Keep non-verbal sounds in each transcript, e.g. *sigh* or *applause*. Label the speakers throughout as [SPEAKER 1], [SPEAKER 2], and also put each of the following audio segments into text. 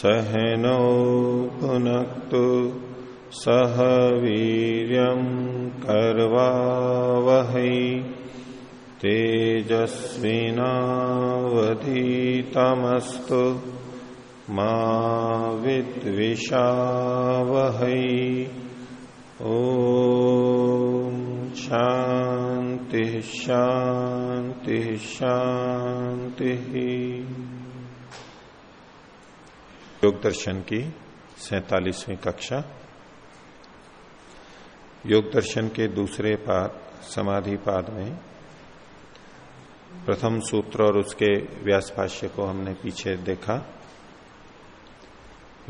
[SPEAKER 1] सहनौ भुनक्तु सह वीर्यं कर्वावहै। तेजस्विनावधीतमस्तु मा विद्विषावहै। ओ शांति शांति शांति योग दर्शन की सैतालीसवीं कक्षा। योग दर्शन के दूसरे पाद, समाधि पाद में प्रथम सूत्र और उसके व्यास भाष्य को हमने पीछे देखा।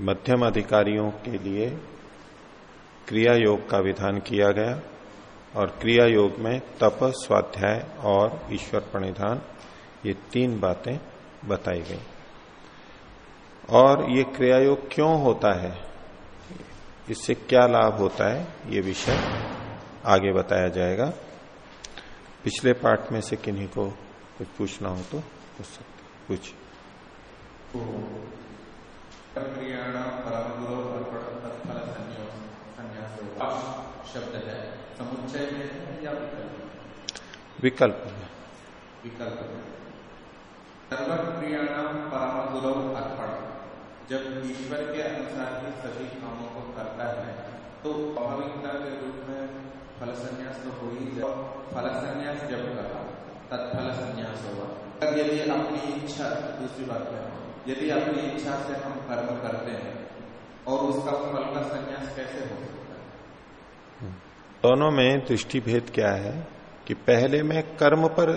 [SPEAKER 1] मध्यम अधिकारियों के लिए क्रिया योग का विधान किया गया और क्रिया योग में तप, स्वाध्याय और ईश्वर प्रणिधान, ये तीन बातें बताई गई। और ये क्रिया योग क्यों होता है? इससे क्या लाभ होता है? ये विषय आगे बताया जाएगा। पिछले पाठ में से किन्हीं को कुछ पूछना हो तो पूछ। सकते कुछ
[SPEAKER 2] शब्द है। समुच्चय में या
[SPEAKER 1] विकल्प?
[SPEAKER 2] विकल्प सर्वक्रियाणाम परम गुरु अर्पण। जब ईश्वर के अनुसार ही सभी कामों को करता है तो स्वाभाविकता के रूप में फल संन्यास तो हो ही जाए। फल संन्यास जब करा तत्फल संन्यास होगा यदि अपनी इच्छा, दूसरी बात है? यदि अपनी इच्छा से हम कर्म करते हैं, और उसका फल का संन्यास कैसे हो सकता है?
[SPEAKER 1] दोनों में दृष्टि भेद क्या है कि पहले में कर्म पर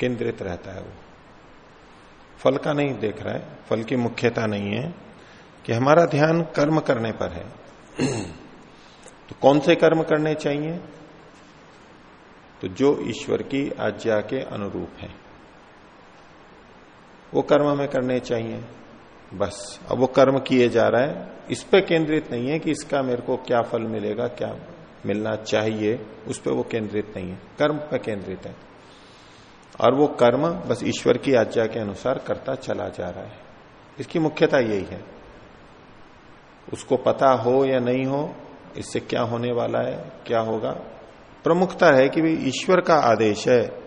[SPEAKER 1] केंद्रित रहता है वो। फल का नहीं देख रहा है, फल की मुख्यता नहीं है कि हमारा ध्यान कर्म करने पर है। तो कौन से कर्म करने चाहिए? तो जो ईश्वर की आज्ञा के अनुरूप है। वो कर्म हमें करने चाहिए। बस, अब वो कर्म किए जा रहा है। इस पर केंद्रित नहीं है कि इसका मेरे को क्या फल मिलेगा, क्या मिलना चाहिए। उस पर वो केंद्रित नहीं है। कर्म पे केंद्रित है। और वो कर्म बस ईश्वर की आज्ञा के अनुसार करता चला जा रहा है। इसकी मुख्यता यही है। उसको पता हो या नहीं हो, इससे क्या होने वाला है, क्या होगा? प्रमुखता है कि भाई ईश्वर का आदेश है।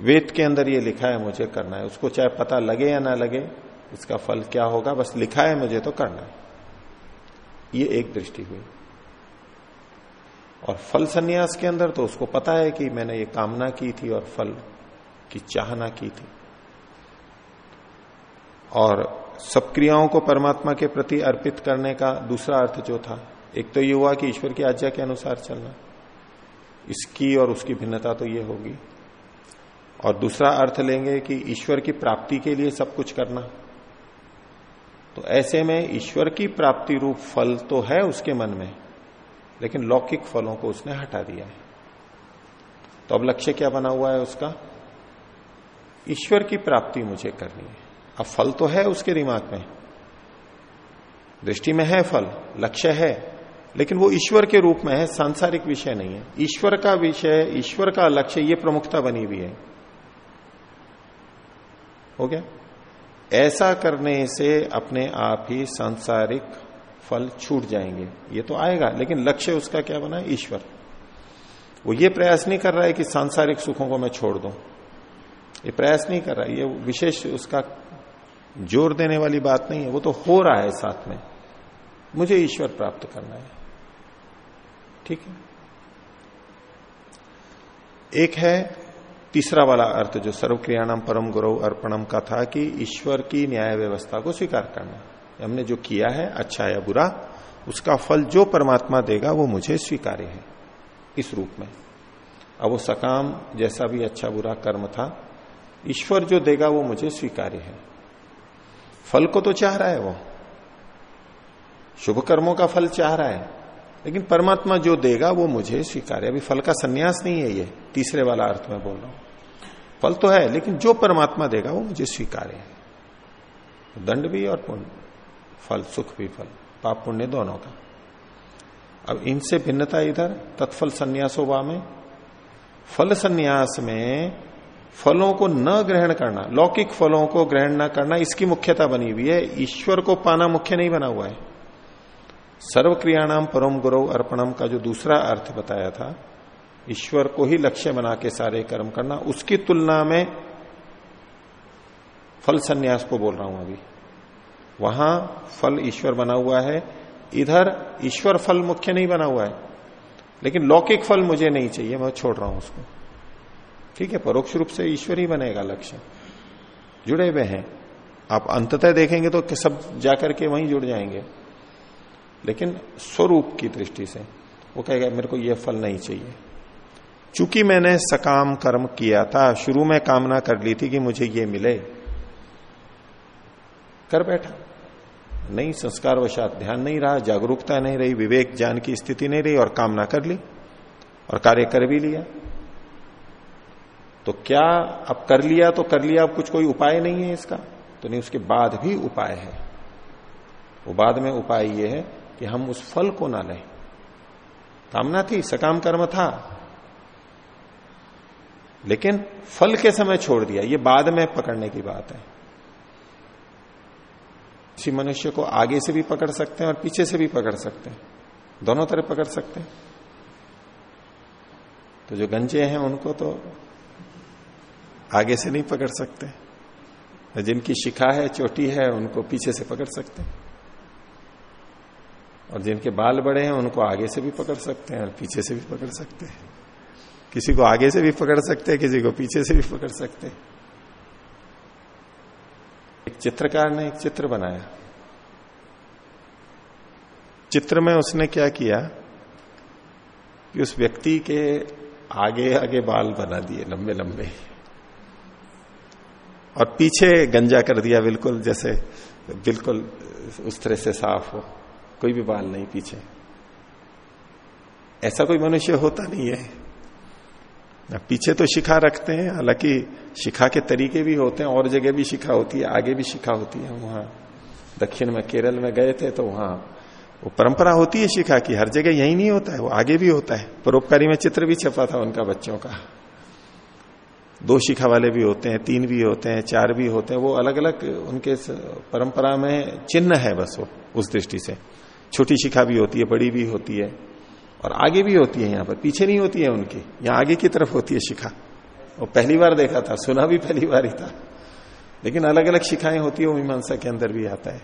[SPEAKER 1] वेद के अंदर ये लिखा है, मुझे करना है। उसको चाहे पता लगे या ना लगे इसका फल क्या होगा, बस लिखा है, मुझे तो करना है। ये एक दृष्टि हुई। और फल संन्यास के अंदर तो उसको पता है कि मैंने ये कामना की थी और फल की चाहना की थी। और सब क्रियाओं को परमात्मा के प्रति अर्पित करने का दूसरा अर्थ जो था, एक तो ये हुआ कि ईश्वर की आज्ञा के अनुसार चलना। इसकी और उसकी भिन्नता तो ये होगी। और दूसरा अर्थ लेंगे कि ईश्वर की प्राप्ति के लिए सब कुछ करना। तो ऐसे में ईश्वर की प्राप्ति रूप फल तो है उसके मन में, लेकिन लौकिक फलों को उसने हटा दिया है। तो अब लक्ष्य क्या बना हुआ है उसका? ईश्वर की प्राप्ति मुझे करनी है। अब फल तो है उसके दिमाग में। दृष्टि में है फल, लक्ष्य है, लेकिन वो ईश्वर के रूप में है, सांसारिक विषय नहीं है। ईश्वर का विषय, ईश्वर का लक्ष्य, ये प्रमुखता बनी हुई है। हो गया? ऐसा करने से अपने आप ही सांसारिक फल छूट जाएँगे। ये तो आएगा, लेकिन लक्ष्य उसका क्या बना? ईश्वर। वो ये प्रयास नहीं कर रहा है कि सांसारिक सुखों को मैं छोड़ दूँ। ये प्रयास नहीं कर रहा, ये विशेष उसका ज़ोर देने वाली बात नहीं है, वो तो हो रहा है साथ में। मुझे ईश्वर प्राप्त करना है। ठीक है? एक है, तीसरा वाला अर्थ जो सर्वक्रियाणाम परम गुरु अर्पणम का था कि ईश्वर की न्याय व्यवस्था को स्वीकार करना। हमने जो किया है अच्छा या बुरा, उसका फल जो परमात्मा देगा, वो मुझे स्वीकार्य है, इस रूप में। अब वो सकाम जैसा भी अच्छा बुरा कर्म था ईश्वर जो देगा वो मुझे स्वीकार्य है। फल को तो चाह रहा है वो। शुभ कर्मों का फल चाह रहा है। लेकिन परमात्मा जो देगा वो मुझे स्वीकार्य। अभी फल का संन्यास नहीं है ये, तीसरे वाला अर्थ में बोल रहा हूँ। फल तो है, लेकिन जो परमात्मा देगा वो मुझे स्वीकार्य है। दंड भी और पुण्य। फल, सुख भी फल। पाप पुण्य दोनों का। अब इनसे भिन्नता इधर, तत्फल संन्यासोवा में फल संन्यास में फलों को न ग्रहण करना, लौकिक फलों को ग्रहण न करना, इसकी मुख्यता बनी हुई है। ईश्वर को पाना मुख्य नहीं बना हुआ है। सर्व क्रियाणाम परम गुरु अर्पणम का जो दूसरा अर्थ बताया था, ईश्वर को ही लक्ष्य बना के सारे कर्म करना, उसकी तुलना में फल संन्यास को बोल रहा हूँ अभी। वहाँ फल ईश्वर बना हुआ है, इधर ईश्वर फल मुख्य नहीं बना हुआ है। लेकिन लौकिक फल मुझे नहीं चाहिए, मैं छोड़ रहा हूँ उसको। ठीक है, परोक्ष रूप से ईश्वर ही बनेगा लक्ष्य। जुड़े हुए हैं। आप अंततः देखेंगे तो सब जाकर के वहीं जुड़ जाएँगे। लेकिन स्वरूप की दृष्टि से वो कहेगा, मेरे को यह फल नहीं चाहिए। चूँकि मैंने सकाम कर्म किया था, शुरू में कामना कर ली थी कि मुझे ये मिले। कर बैठा। नहीं संस्कार वशात ध्यान नहीं रहा, जागरूकता नहीं रही, विवेक, ज्ञान की स्थिति नहीं रही और कामना कर ली और कार्य कर भी लिया। तो क्या अब कर लिया तो कर लिया, अब कुछ कोई उपाय नहीं है इसका। तो नहीं, उसके बाद भी उपाय है। वो बाद में उपाय ये है कि हम उस फल को ना लें। कामना थी, सकाम कर्म था। लेकिन फल के समय छोड़ दिया। ये बाद में पकड़ने की बात है। किसी मनुष्य को आगे से भी पकड़ सकते हैं और पीछे से भी पकड़ सकते हैं। दोनों तरह पकड़ सकते हैं। तो जो गंजे हैं उनको तो आगे से नहीं पकड़ सकते। जिनकी शिखा है, चोटी है, उनको पीछे से पकड़ सकते और जिनके बाल बड़े हैं, उनको आगे से भी पकड़ सकते हैं और पीछे से भी पकड़ सकते हैं। किसी को आगे से भी पकड़ सकते हैं, किसी को पीछे से भी पकड़ सकते हैं। एक चित्रकार ने एक चित्र बनाया। चित्र में उसने क्या किया कि उस व्यक्ति के आगे आगे बाल बना दिए लंबे लंबे और पीछे गंजा कर दिया बिल्कुल, जैसे बिल्कुल उस तरह से साफ़ हो। कोई भी बाल नहीं पीछे। ऐसा कोई मनुष्य होता नहीं है। पीछे तो शिखा रखते हैं, हालाँकि शिखा के तरीके भी होते हैं, और जगह भी शिखा होती है, आगे भी शिखा होती है वहाँ। दक्षिण में केरल में गए थे तो वहाँ वो परंपरा होती है शिखा की, हर जगह यही नहीं होता है, वो आगे भी होता है। परोपकारी में चित्र भी छपा था उनका बच्चों का। दो शिखा वाले भी होते हैं, तीन भी होते हैं, चार भी होते हैं, वो अलग अलग उनके परंपरा में चिन्ह है बस वो, उस दृष्टि से। छोटी शिखा भी होती है, बड़ी भी होती है, और आगे भी होती है यहाँ पर, पीछे नहीं होती है उनकी, यहाँ आगे की तरफ़ होती है शिखा। वो पहली बार देखा था, सुना भी पहली बार ही था। लेकिन अलग अलग शिखाएँ होती है, वो मीमांसा के अंदर भी आता है।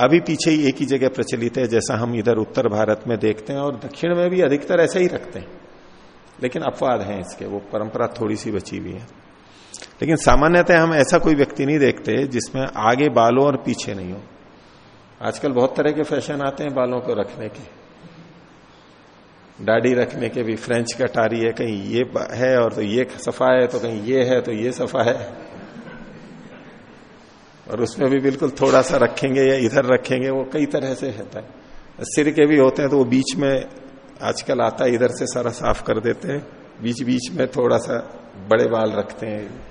[SPEAKER 1] अभी पीछे ही एक ही जगह प्रचलित है, जैसा हम इधर उत्तर भारत में देखते हैं और दक्षिण में भी अधिकतर ऐसा ही रखते हैं। लेकिन अपवाद हैं इसके, वो परंपरा थोड़ी सी बची हुई है। लेकिन सामान्यतः हम ऐसा कोई व्यक्ति नहीं देखते जिसमें आगे बालों और पीछे नहीं हो। आजकल बहुत तरह के फ़ैशन आते हैं बालों को रखने के। दाढ़ी रखने के भी, फ्रेंच कटारी है, कहीं ये है और तो ये सफ़ा है तो कहीं ये है तो ये सफ़ा है। और उसमें भी बिल्कुल थोड़ा सा रखेंगे या इधर रखेंगे, वो कई तरह से रहता है। सिर के भी होते हैं तो वो बीच में आजकल आता इधर से सारा साफ़ कर देते हैं। बीच बीच में थोड़ा सा बड़े बाल रखते हैं,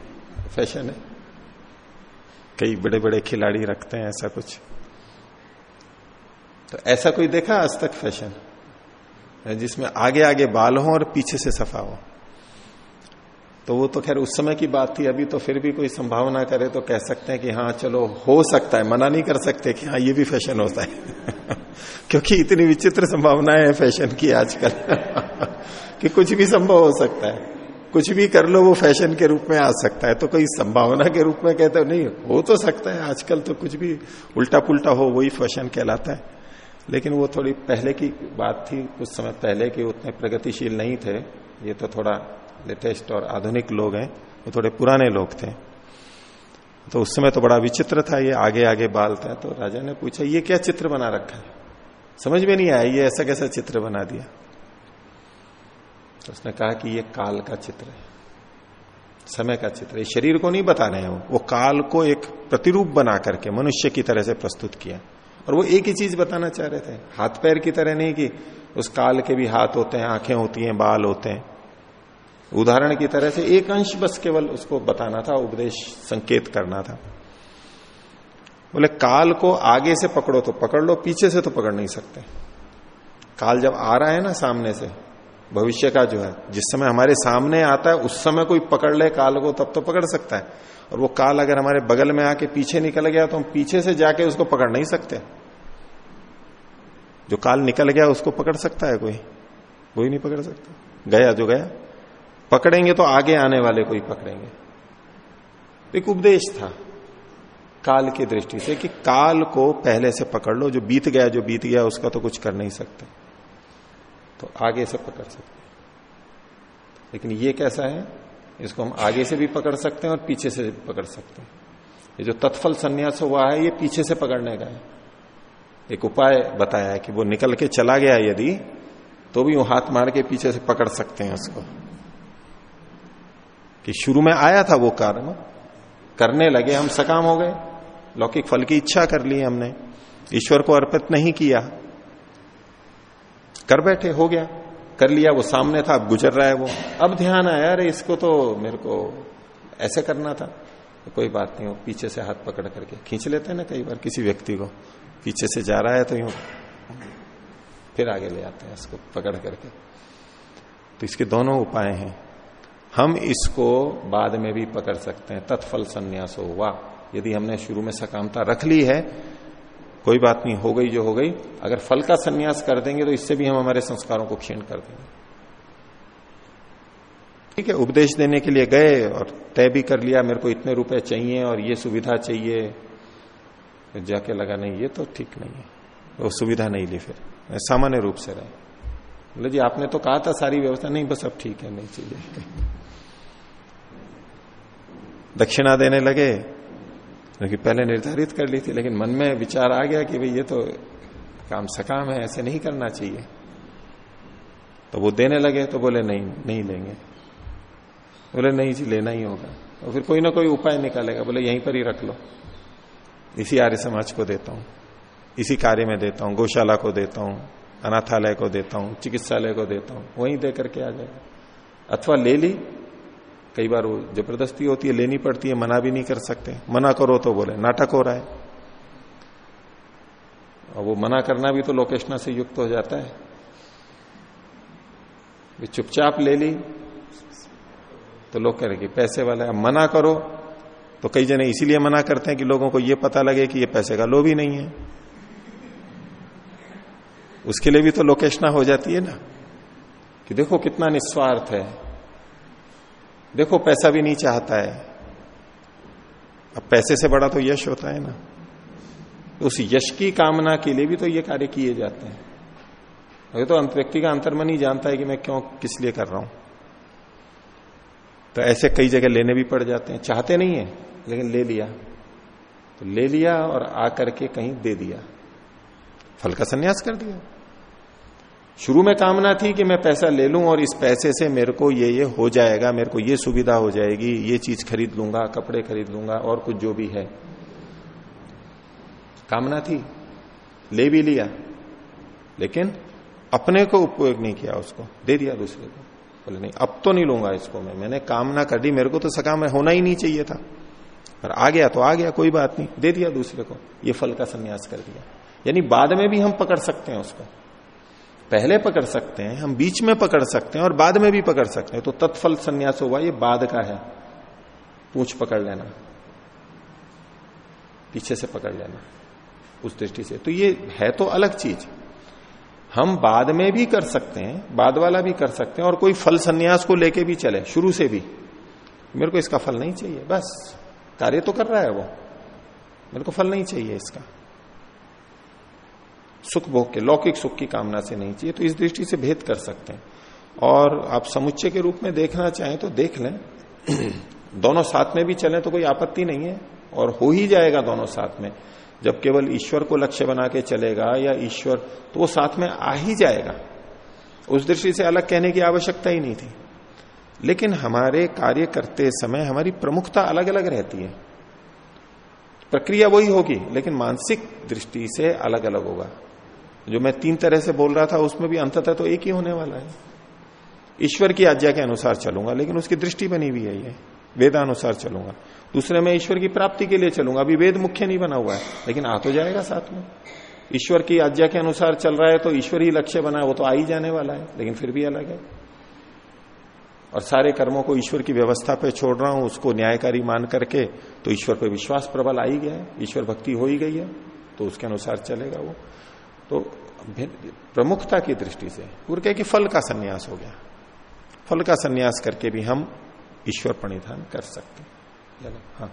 [SPEAKER 1] फ़ैशन है। कई बड़े बड़े खिलाड़ी रखते हैं, ऐसा कुछ। तो ऐसा कोई देखा आज तक फ़ैशन? जिसमें आगे आगे बाल हो और पीछे से सफ़ा हो। तो वो तो खैर उस समय की बात थी, अभी तो फिर भी कोई संभावना करे तो कह सकते हैं कि हाँ चलो, हो सकता है, मना नहीं कर सकते कि हाँ ये भी फ़ैशन होता है। क्योंकि इतनी विचित्र संभावनाएँ हैं फ़ैशन की आजकल। *laughs* कि कुछ भी संभव हो सकता है। कुछ भी कर लो, वो फ़ैशन के रूप में आ सकता है। तो कोई संभावना के रूप में कहते हो, नहीं, हो तो सकता है। आजकल तो कुछ भी उल्टा पुल्टा हो वही फ़ैशन कहलाता है। लेकिन वो थोड़ी पहले की बात थी कुछ समय पहले के उतने प्रगतिशील नहीं थे। ये तो थोड़ा लेटेस्ट और आधुनिक लोग हैं, वो थोड़े पुराने लोग थे। तो उस समय तो बड़ा विचित्र था, ये आगे आगे बाल था। तो राजा ने पूछा, ये क्या चित्र बना रखा है? समझ में नहीं आया, ये ऐसा कैसा चित्र बना दिया? तो उसने कहा कि ये काल का चित्र है, समय का चित्र है। शरीर को नहीं बता रहे हैं वो। वो काल को एक प्रतिरूप बना करके मनुष्य की तरह से प्रस्तुत किया। और वो एक ही चीज़ बताना चाह रहे थे। हाथ पैर की तरह नहीं कि उस काल के भी हाथ होते हैं, आँखें होती हैं, बाल होते हैं। उदाहरण की तरह से एक अंश बस केवल उसको बताना था, उपदेश, संकेत करना था। बोले, काल को आगे से पकड़ो तो पकड़ लो, पीछे से तो पकड़ नहीं सकते। काल जब आ रहा है ना सामने से, भविष्य का जो है, जिस समय हमारे सामने आता है, उस समय कोई पकड़ ले काल को, तब तो पकड़ सकता है। और वो काल अगर हमारे बगल में आके पीछे निकल गया तो हम पीछे से जाके उसको पकड़ नहीं सकते। जो काल निकल गया, उसको पकड़ सकता है कोई? कोई नहीं पकड़ सकता। गया जो गया, पकड़ेंगे तो आगे आने वाले कोई पकड़ेंगे। एक उपदेश था। काल की दृष्टि से कि काल को पहले से पकड़ लो, जो बीत गया, जो बीत गया, उसका तो कुछ कर नहीं सकते। तो आगे से पकड़ सकते लेकिन ये कैसा है? इसको हम आगे से भी पकड़ सकते हैं और पीछे से भी पकड़ सकते हैं। ये जो तत्फल संन्यास हुआ है, ये पीछे से पकड़ने का है। एक उपाय बताया है कि वो निकल के चला गया यदि तो भी वो हाथ मार के पीछे से पकड़ सकते हैं उसको। कि शुरू में आया था वो कर्म करने लगे, हम सकाम हो गए। लौकिक फल की इच्छा कर ली हमने, ईश्वर को अर्पित नहीं किया। कर बैठे, हो गया। कर लिया, वो सामने था, अब गुजर रहा है वो। अब ध्यान आया, अरे इसको तो मेरे को ऐसे करना था। तो कोई बात नहीं हो पीछे से हाथ पकड़ करके खींच लेते हैं ना कई बार, किसी व्यक्ति को। पीछे से जा रहा है तो यूँ, फिर आगे ले आते हैं इसको पकड़ करके। तो इसके दोनों उपाय हैं। हम इसको बाद में भी पकड़ सकते हैं। तत्फल संन्यास हुआ। यदि हमने शुरू में सकामता रख ली है, कोई बात नहीं, हो गई जो हो गई, अगर फल का संन्यास कर देंगे तो इससे भी हम हमारे संस्कारों को क्षीण कर देंगे। ठीक है, उपदेश देने के लिए गए और तय भी कर लिया, मेरे को इतने रुपए चाहिए और ये सुविधा चाहिए। फिर जाके लगा, नहीं, ये तो ठीक नहीं है। वो सुविधा नहीं ली फिर। सामान्य रूप से रहे। बोले, जी, आपने तो कहा था सारी व्यवस्था, नहीं, बस अब ठीक है, नहीं चाहिए। दक्षिणा देने लगे क्योंकि पहले निर्धारित कर ली थी, लेकिन मन में विचार आ गया कि भाई ये तो काम सकाम है, ऐसे नहीं करना चाहिए। तो वो देने लगे तो बोले, नहीं नहीं लेंगे। बोले, नहीं जी, लेना ही होगा। और फिर कोई ना कोई उपाय निकालेगा, बोले, यहीं पर ही रख लो। इसी आर्य समाज को देता हूँ, इसी कार्य में देता हूँ, गौशाला को देता हूँ, अनाथालय को देता हूँ, चिकित्सालय को देता हूँ, वहीं दे करके आ जाएगा। अथवा ले ली कई बार वो ज़बरदस्ती होती है, लेनी पड़ती है, मना भी नहीं कर सकते। मना करो तो बोले, नाटक हो रहा है। और वो मना करना भी तो लोकेशना से युक्त हो जाता है। चुपचाप ले ली तो लोग कह रहे कि पैसे वाला है मना करो। तो कई जने इसीलिए मना करते हैं कि लोगों को ये पता लगे कि ये पैसे का लोभ ही नहीं है। उसके लिए भी तो लोकेशना हो जाती है ना। कि देखो कितना निस्वार्थ है। देखो, पैसा भी नहीं चाहता है। अब पैसे से बड़ा तो यश होता है ना। उस यश की कामना के लिए भी तो ये कार्य किए जाते हैं। ये तो अंत, व्यक्ति का अंतर्मन ही जानता है कि मैं क्यों किस लिए कर रहा हूँ। तो ऐसे कई जगह लेने भी पड़ जाते हैं। चाहते नहीं है, लेकिन ले लिया। तो ले लिया और आकर के कहीं दे दिया। फल का संन्यास कर दिया। शुरू में कामना थी कि मैं पैसा ले लूँ और इस पैसे से मेरे को ये ये हो जाएगा, मेरे को ये सुविधा हो जाएगी, ये चीज़ खरीद लूँगा, कपड़े खरीद लूँगा और कुछ जो भी है। कामना थी। ले भी लिया। लेकिन अपने को उपयोग नहीं किया उसको। दे दिया दूसरे को। बोले, नहीं, अब तो नहीं लूँगा इसको मैं। मैंने कामना कर दी, मेरे को तो सकाम होना ही नहीं चाहिए था। पर आ गया तो आ गया, कोई बात नहीं। दे दिया दूसरे को। ये फल का संन्यास कर दिया। यानी बाद में भी हम पकड़ सकते हैं उसको। पहले पकड़ सकते हैं, हम बीच में पकड़ सकते हैं और बाद में भी पकड़ सकते हैं। तो तत्फल संन्यास हुआ, ये बाद का है। पूछ पकड़ लेना। पीछे से पकड़ लेना, उस दृष्टि से। तो ये है तो अलग चीज़। हम बाद में भी कर सकते हैं, बाद वाला भी कर सकते हैं और कोई फल संन्यास को लेके भी चले, शुरू से भी। मेरे को इसका फल नहीं चाहिए, बस। कार्य तो कर रहा है वो। मेरे को फल नहीं चाहिए इसका। सुख भोग के, लौकिक सुख की कामना से नहीं चाहिए तो इस दृष्टि से भेद कर सकते हैं। और आप समुच्चय के रूप में देखना चाहें तो देख लें। *clears throat* दोनों साथ में भी चलें तो कोई आपत्ति नहीं है, और हो ही जाएगा दोनों साथ में। जब केवल ईश्वर को लक्ष्य बना के चलेगा या ईश्वर तो वो साथ में आ ही जाएगा। उस दृष्टि से अलग कहने की आवश्यकता ही नहीं थी। लेकिन हमारे कार्य करते समय हमारी प्रमुखता अलग अलग रहती है। प्रक्रिया वही होगी, लेकिन मानसिक दृष्टि से अलग अलग होगा। जो मैं तीन तरह से बोल रहा था, उसमें भी अंततः तो एक ही होने वाला है। ईश्वर की आज्ञा के अनुसार चलूँगा, लेकिन उसकी दृष्टि बनी हुई है ये। वेदानुसार चलूँगा। दूसरे, में ईश्वर की प्राप्ति के लिए चलूँगा। अभी वेद मुख्य नहीं बना हुआ है, लेकिन आ तो जाएगा साथ में। ईश्वर की आज्ञा के अनुसार चल रहा है तो ईश्वर ही लक्ष्य बना है, वो तो आ ही जाने वाला है, लेकिन फिर भी अलग है। और सारे कर्मों को ईश्वर की व्यवस्था पे छोड़ रहा हूँ, उसको न्यायकारी मान करके तो ईश्वर पे विश्वास प्रबल आ ही गया है। ईश्वर भक्ति हो ही गई है तो उसके अनुसार चलेगा वो। तो प्रमुखता की दृष्टि से पूरे कि फल का संन्यास हो गया। फल का संन्यास करके भी हम ईश्वर प्रणिधान कर सकते हैं। हाँ।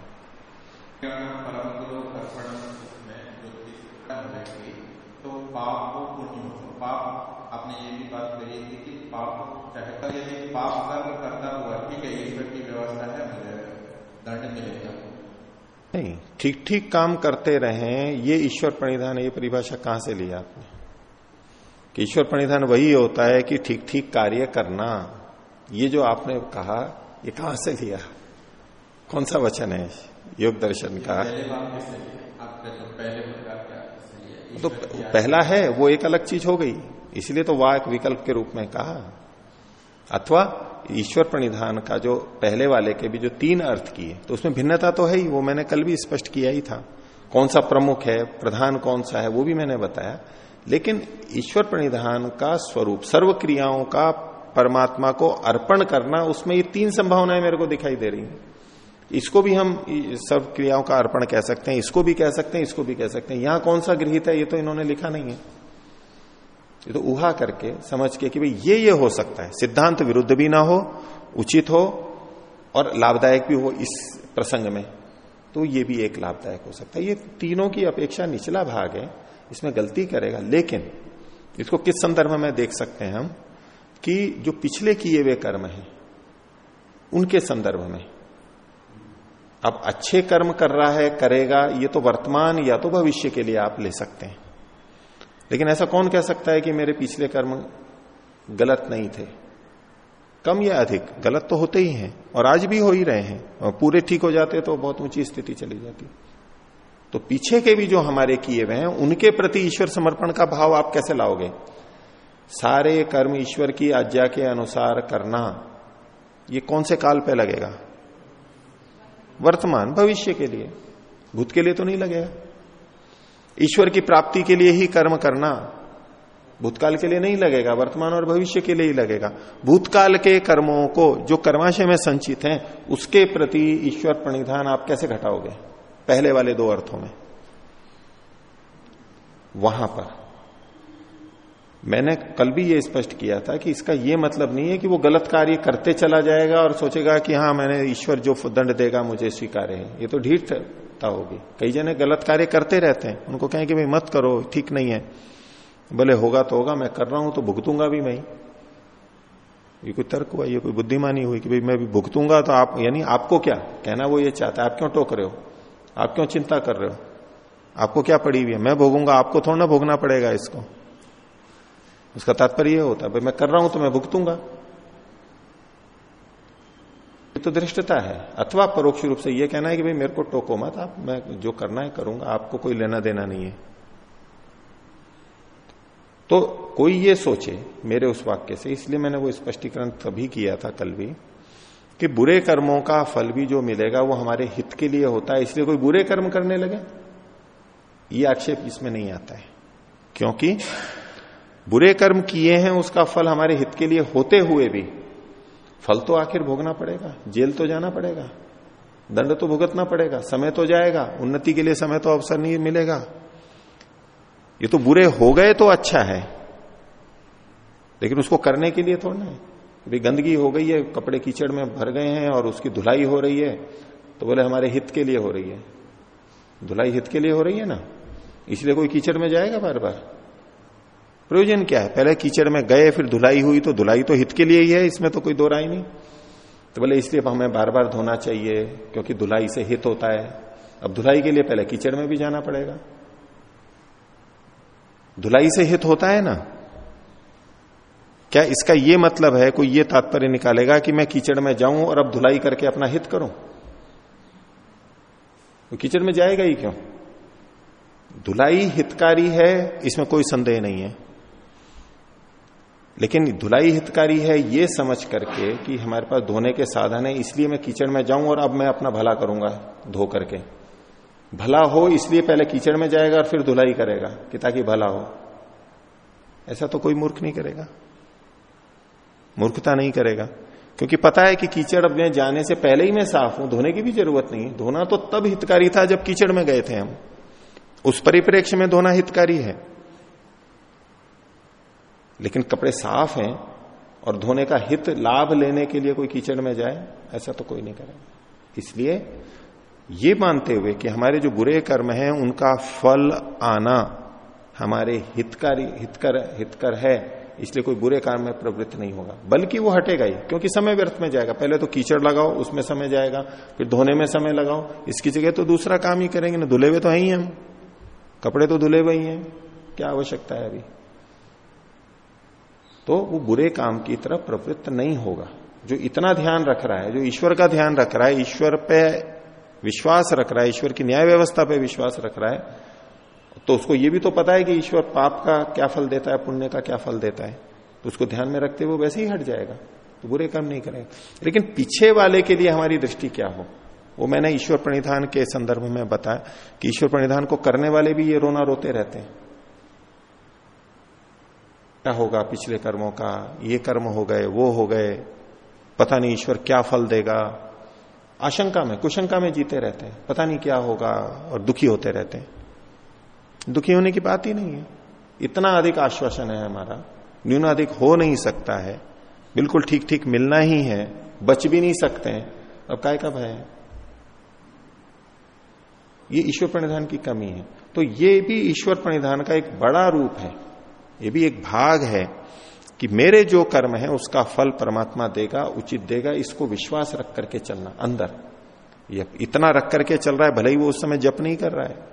[SPEAKER 2] तो पाप को पुण्य पाप आपने ये भी बात कही थी कि पाप चाहे यदि पाप कर्म करता हुआ ठीक है ईश्वर की व्यवस्था है मुझे दंड मिलेगा।
[SPEAKER 1] नहीं। ठीक ठीक काम करते रहे ये ईश्वर प्रणिधान ये परिभाषा कहाँ से ली आपने? कि ईश्वर प्रणिधान वही होता है कि ठीक ठीक कार्य करना। ये जो आपने कहा ये कहाँ से लिया? कौन सा वचन है योग दर्शन का? तो पहला है वो एक अलग चीज़ हो गई। इसलिए तो वाक विकल्प के रूप में कहा। अथवा ईश्वर प्रणिधान का जो पहले वाले के भी जो तीन अर्थ किए तो उसमें भिन्नता तो है ही, वो मैंने कल भी स्पष्ट किया ही था। कौन सा प्रमुख है, प्रधान कौन सा है, वो भी मैंने बताया। लेकिन ईश्वर प्रणिधान का स्वरूप सर्व क्रियाओं का परमात्मा को अर्पण करना, उसमें ये तीन संभावनाएँ मेरे को दिखाई दे रही हैं। इसको भी हम सर्व क्रियाओं का अर्पण कह सकते हैं, इसको भी कह सकते हैं, इसको भी कह सकते हैं। यहाँ कौन सा गृहित है, ये तो इन्होंने लिखा नहीं है। ये तो उहा करके समझ के कि भाई ये ये हो सकता है। सिद्धांत विरुद्ध भी ना हो, उचित हो और लाभदायक भी हो इस प्रसंग में तो ये भी एक लाभदायक हो सकता है। ये तीनों की अपेक्षा निचला भाग है, इसमें गलती करेगा। लेकिन इसको किस संदर्भ में देख सकते हैं हम कि जो पिछले किए हुए कर्म हैं, उनके संदर्भ में। अब अच्छे कर्म कर रहा है, करेगा, ये तो वर्तमान या तो भविष्य के लिए आप ले सकते हैं। लेकिन ऐसा कौन कह सकता है कि मेरे पिछले कर्म गलत नहीं थे? कम या अधिक? गलत तो होते ही हैं, और आज भी हो ही रहे हैं, और पूरे ठीक हो जाते तो बहुत ऊँची स्थिति चली जाती। तो पीछे के भी जो हमारे किए हुए हैं, उनके प्रति ईश्वर समर्पण का भाव आप कैसे लाओगे? सारे कर्म ईश्वर की आज्ञा के अनुसार करना, ये कौन से काल पे लगेगा? वर्तमान, भविष्य के लिए। भूत के लिए तो नहीं लगेगा। ईश्वर की प्राप्ति के लिए ही कर्म करना भूतकाल के लिए नहीं लगेगा, वर्तमान और भविष्य के लिए ही लगेगा। भूतकाल के कर्मों को, जो कर्माशय में संचित हैं, उसके प्रति ईश्वर प्रणिधान आप कैसे घटाओगे? पहले वाले दो अर्थों में। वहाँ पर। मैंने कल भी ये स्पष्ट किया था कि इसका ये मतलब नहीं है कि वो गलत कार्य करते चला जाएगा और सोचेगा कि हाँ मैंने ईश्वर जो दंड देगा, मुझे स्वीकार है। ये तो ढीठता होगी। कई जने गलत कार्य करते रहते हैं। उनको कहें कि भाई, मत करो, ठीक नहीं है। भले होगा तो होगा, मैं कर रहा हूँ तो भुगतूँगा भी मैं ये कोई तर्क हुआ, ये कोई बुद्धिमानी हुई कि भाई, मैं भी भुगतूँगा तो आप, यानी आपको क्या कहना वो ये चाहता है? आप क्यों टोक रहे हो? आप क्यों चिंता कर रहे हो? आपको क्या पड़ी हुई है? मैं भोगूँगा, आपको थोड़ा ना भोगना पड़ेगा इसको। उसका तात्पर्य होता है, भाई, मैं कर रहा हूँ तो मैं भुगतूँगा। तो दृष्टता है। अथवा परोक्ष रूप से यह कहना है कि भाई मेरे को टोको मत, आप, मैं जो करना है करूँगा, आपको कोई लेना देना नहीं है। तो कोई ये सोचे मेरे उस वाक्य से, इसलिए मैंने वो स्पष्टीकरण तभी किया था कल भी, कि बुरे कर्मों का फल भी जो मिलेगा वो हमारे हित के लिए होता है, इसलिए कोई बुरे कर्म करने लगे। ये आक्षेप इसमें नहीं आता है। क्योंकि बुरे कर्म किए हैं, उसका फल हमारे हित के लिए होते हुए भी फल तो आखिर भोगना पड़ेगा, जेल तो जाना पड़ेगा, दंड तो भुगतना पड़ेगा, समय तो जाएगा, उन्नति के लिए समय तो अवसर नहीं मिलेगा। ये तो बुरे हो गए तो अच्छा है, लेकिन उसको करने के लिए थोड़ा है। अभी गंदगी हो गई है, कपड़े कीचड़ में भर गए हैं और उसकी धुलाई हो रही है तो बोले हमारे हित के लिए हो रही है। धुलाई हित के लिए हो रही है ना? इसलिए कोई कीचड़ में जाएगा बार बार? प्रयोजन क्या है? पहले कीचड़ में गए, फिर धुलाई हुई तो धुलाई तो हित के लिए ही है, इसमें तो कोई दो राय नहीं। तो बोले, इसलिए हमें बार बार धोना चाहिए, क्योंकि धुलाई से हित होता है। अब धुलाई के लिए पहले कीचड़ में भी जाना पड़ेगा। धुलाई से हित होता है ना? क्या इसका यह मतलब है, कोई ये तात्पर्य निकालेगा कि मैं कीचड़ में जाऊँ और अब धुलाई करके अपना हित करूँ? तो कीचड़ में जाएगा ही क्यों? धुलाई हितकारी है, इसमें कोई संदेह नहीं है। लेकिन धुलाई हितकारी है ये समझ करके कि हमारे पास धोने के साधन है, इसलिए मैं कीचड़ में जाऊँ और अब मैं अपना भला करूँगा धो करके। भला हो, इसलिए पहले कीचड़ में जाएगा और फिर धुलाई करेगा कि ताकि भला हो। ऐसा तो कोई मूर्ख नहीं करेगा। मूर्खता नहीं करेगा। क्योंकि पता है कि कीचड़ में जाने से पहले ही मैं साफ़ हूँ, धोने की भी ज़रूरत नहीं। धोना तो तब हितकारी था जब कीचड़ में गए थे हम। उस परिप्रेक्ष्य में धोना हितकारी है। लेकिन कपड़े साफ़ हैं और धोने का हित लाभ लेने के लिए कोई कीचड़ में जाए, ऐसा तो कोई नहीं करेगा। इसलिए ये मानते हुए कि हमारे जो बुरे कर्म हैं, उनका फल आना हमारे हितकारी, हितकर हितकर है, इसलिए कोई बुरे काम में प्रवृत्त नहीं होगा। बल्कि वो हटेगा ही, क्योंकि समय व्यर्थ में जाएगा। पहले तो कीचड़ लगाओ, उसमें समय जाएगा, फिर धोने में समय लगाओ। इसकी जगह तो दूसरा काम ही करेंगे, ना धुले हुए तो है ही हम। कपड़े तो धुले हुए ही हैं, क्या आवश्यकता है अभी? तो वो बुरे काम की तरफ़ प्रवृत्त नहीं होगा। जो इतना ध्यान रख रहा है, जो ईश्वर का ध्यान रख रहा है, ईश्वर पे विश्वास रख रहा है, ईश्वर की न्याय व्यवस्था पे विश्वास रख रहा है तो उसको ये भी तो पता है कि ईश्वर पाप का क्या फल देता है, पुण्य का क्या फल देता है। तो उसको ध्यान में रखते हुए वैसे ही हट जाएगा। तो बुरे काम नहीं करेगा। लेकिन पीछे वाले के लिए हमारी दृष्टि क्या हो? वो मैंने ईश्वर प्रणिधान के संदर्भ में बताया कि ईश्वर प्रणिधान को करने वाले भी ये रोना रोते रहते हैं। क्या होगा पिछले कर्मों का, ये कर्म हो गए, वो हो गए, पता नहीं ईश्वर क्या फल देगा। आशंका में, कुशंका में जीते रहते हैं, पता नहीं क्या होगा और दुखी होते रहते हैं। दुखी होने की बात ही नहीं है। इतना अधिक आश्वासन है हमारा, न्यून अधिक हो नहीं सकता है। बिल्कुल ठीक ठीक मिलना ही है, बच भी नहीं सकते हैं। अब काय का भय है? ये ईश्वर प्रणिधान की कमी है। तो ये भी ईश्वर प्रणिधान का एक बड़ा रूप है। ये भी एक भाग है कि मेरे जो कर्म है, उसका फल परमात्मा देगा, उचित देगा, इसको विश्वास रख करके चलना, अंदर। ये इतना रख करके चल रहा है, भले ही वो उस समय जप नहीं कर रहा है।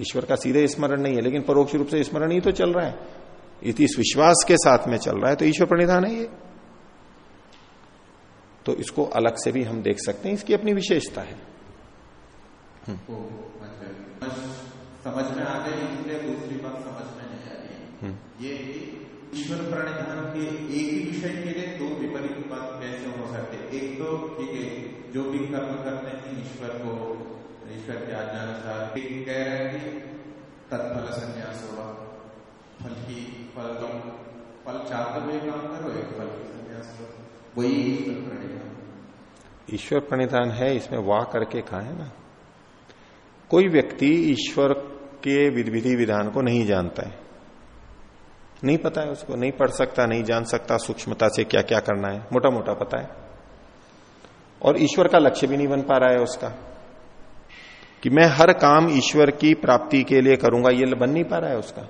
[SPEAKER 1] ईश्वर का सीधे स्मरण नहीं है, लेकिन परोक्ष रूप से स्मरण ही तो चल रहा है। इस विश्वास के साथ में चल रहा है तो ईश्वर प्रणिधान है ये। तो इसको अलग से भी हम देख सकते हैं, इसकी अपनी विशेषता है।
[SPEAKER 2] समझ में आ गई इसलिए दूसरी बात समझ में नहीं आ रही ये ईश्वर प्रणिधान के एक ही विषय के लिए दो विपरीत बात कैसे हो सकते? एक तो ठीक है, जो भी कर्म करते हैं, ईश्वर को, ईश्वर के आज्ञा अनुसार कह रहे हैं कि तत्फल संन्यास होगा। फल की फल का फल चाहते हुए काम करो, एक फल की संन्यास करो। वही ईश्वर प्रणिधान।
[SPEAKER 1] ईश्वर प्रणिधान है, इसमें वाह करके कहा है ना? कोई व्यक्ति ईश्वर के विधि विधान को नहीं जानता है। नहीं पता है उसको, नहीं पढ़ सकता, नहीं जान सकता, सूक्ष्मता से क्या क्या करना है मोटा मोटा पता है। और ईश्वर का लक्ष्य भी नहीं बन पा रहा है उसका, कि मैं हर काम ईश्वर की प्राप्ति के लिए करूँगा, ये बन नहीं पा रहा है उसका।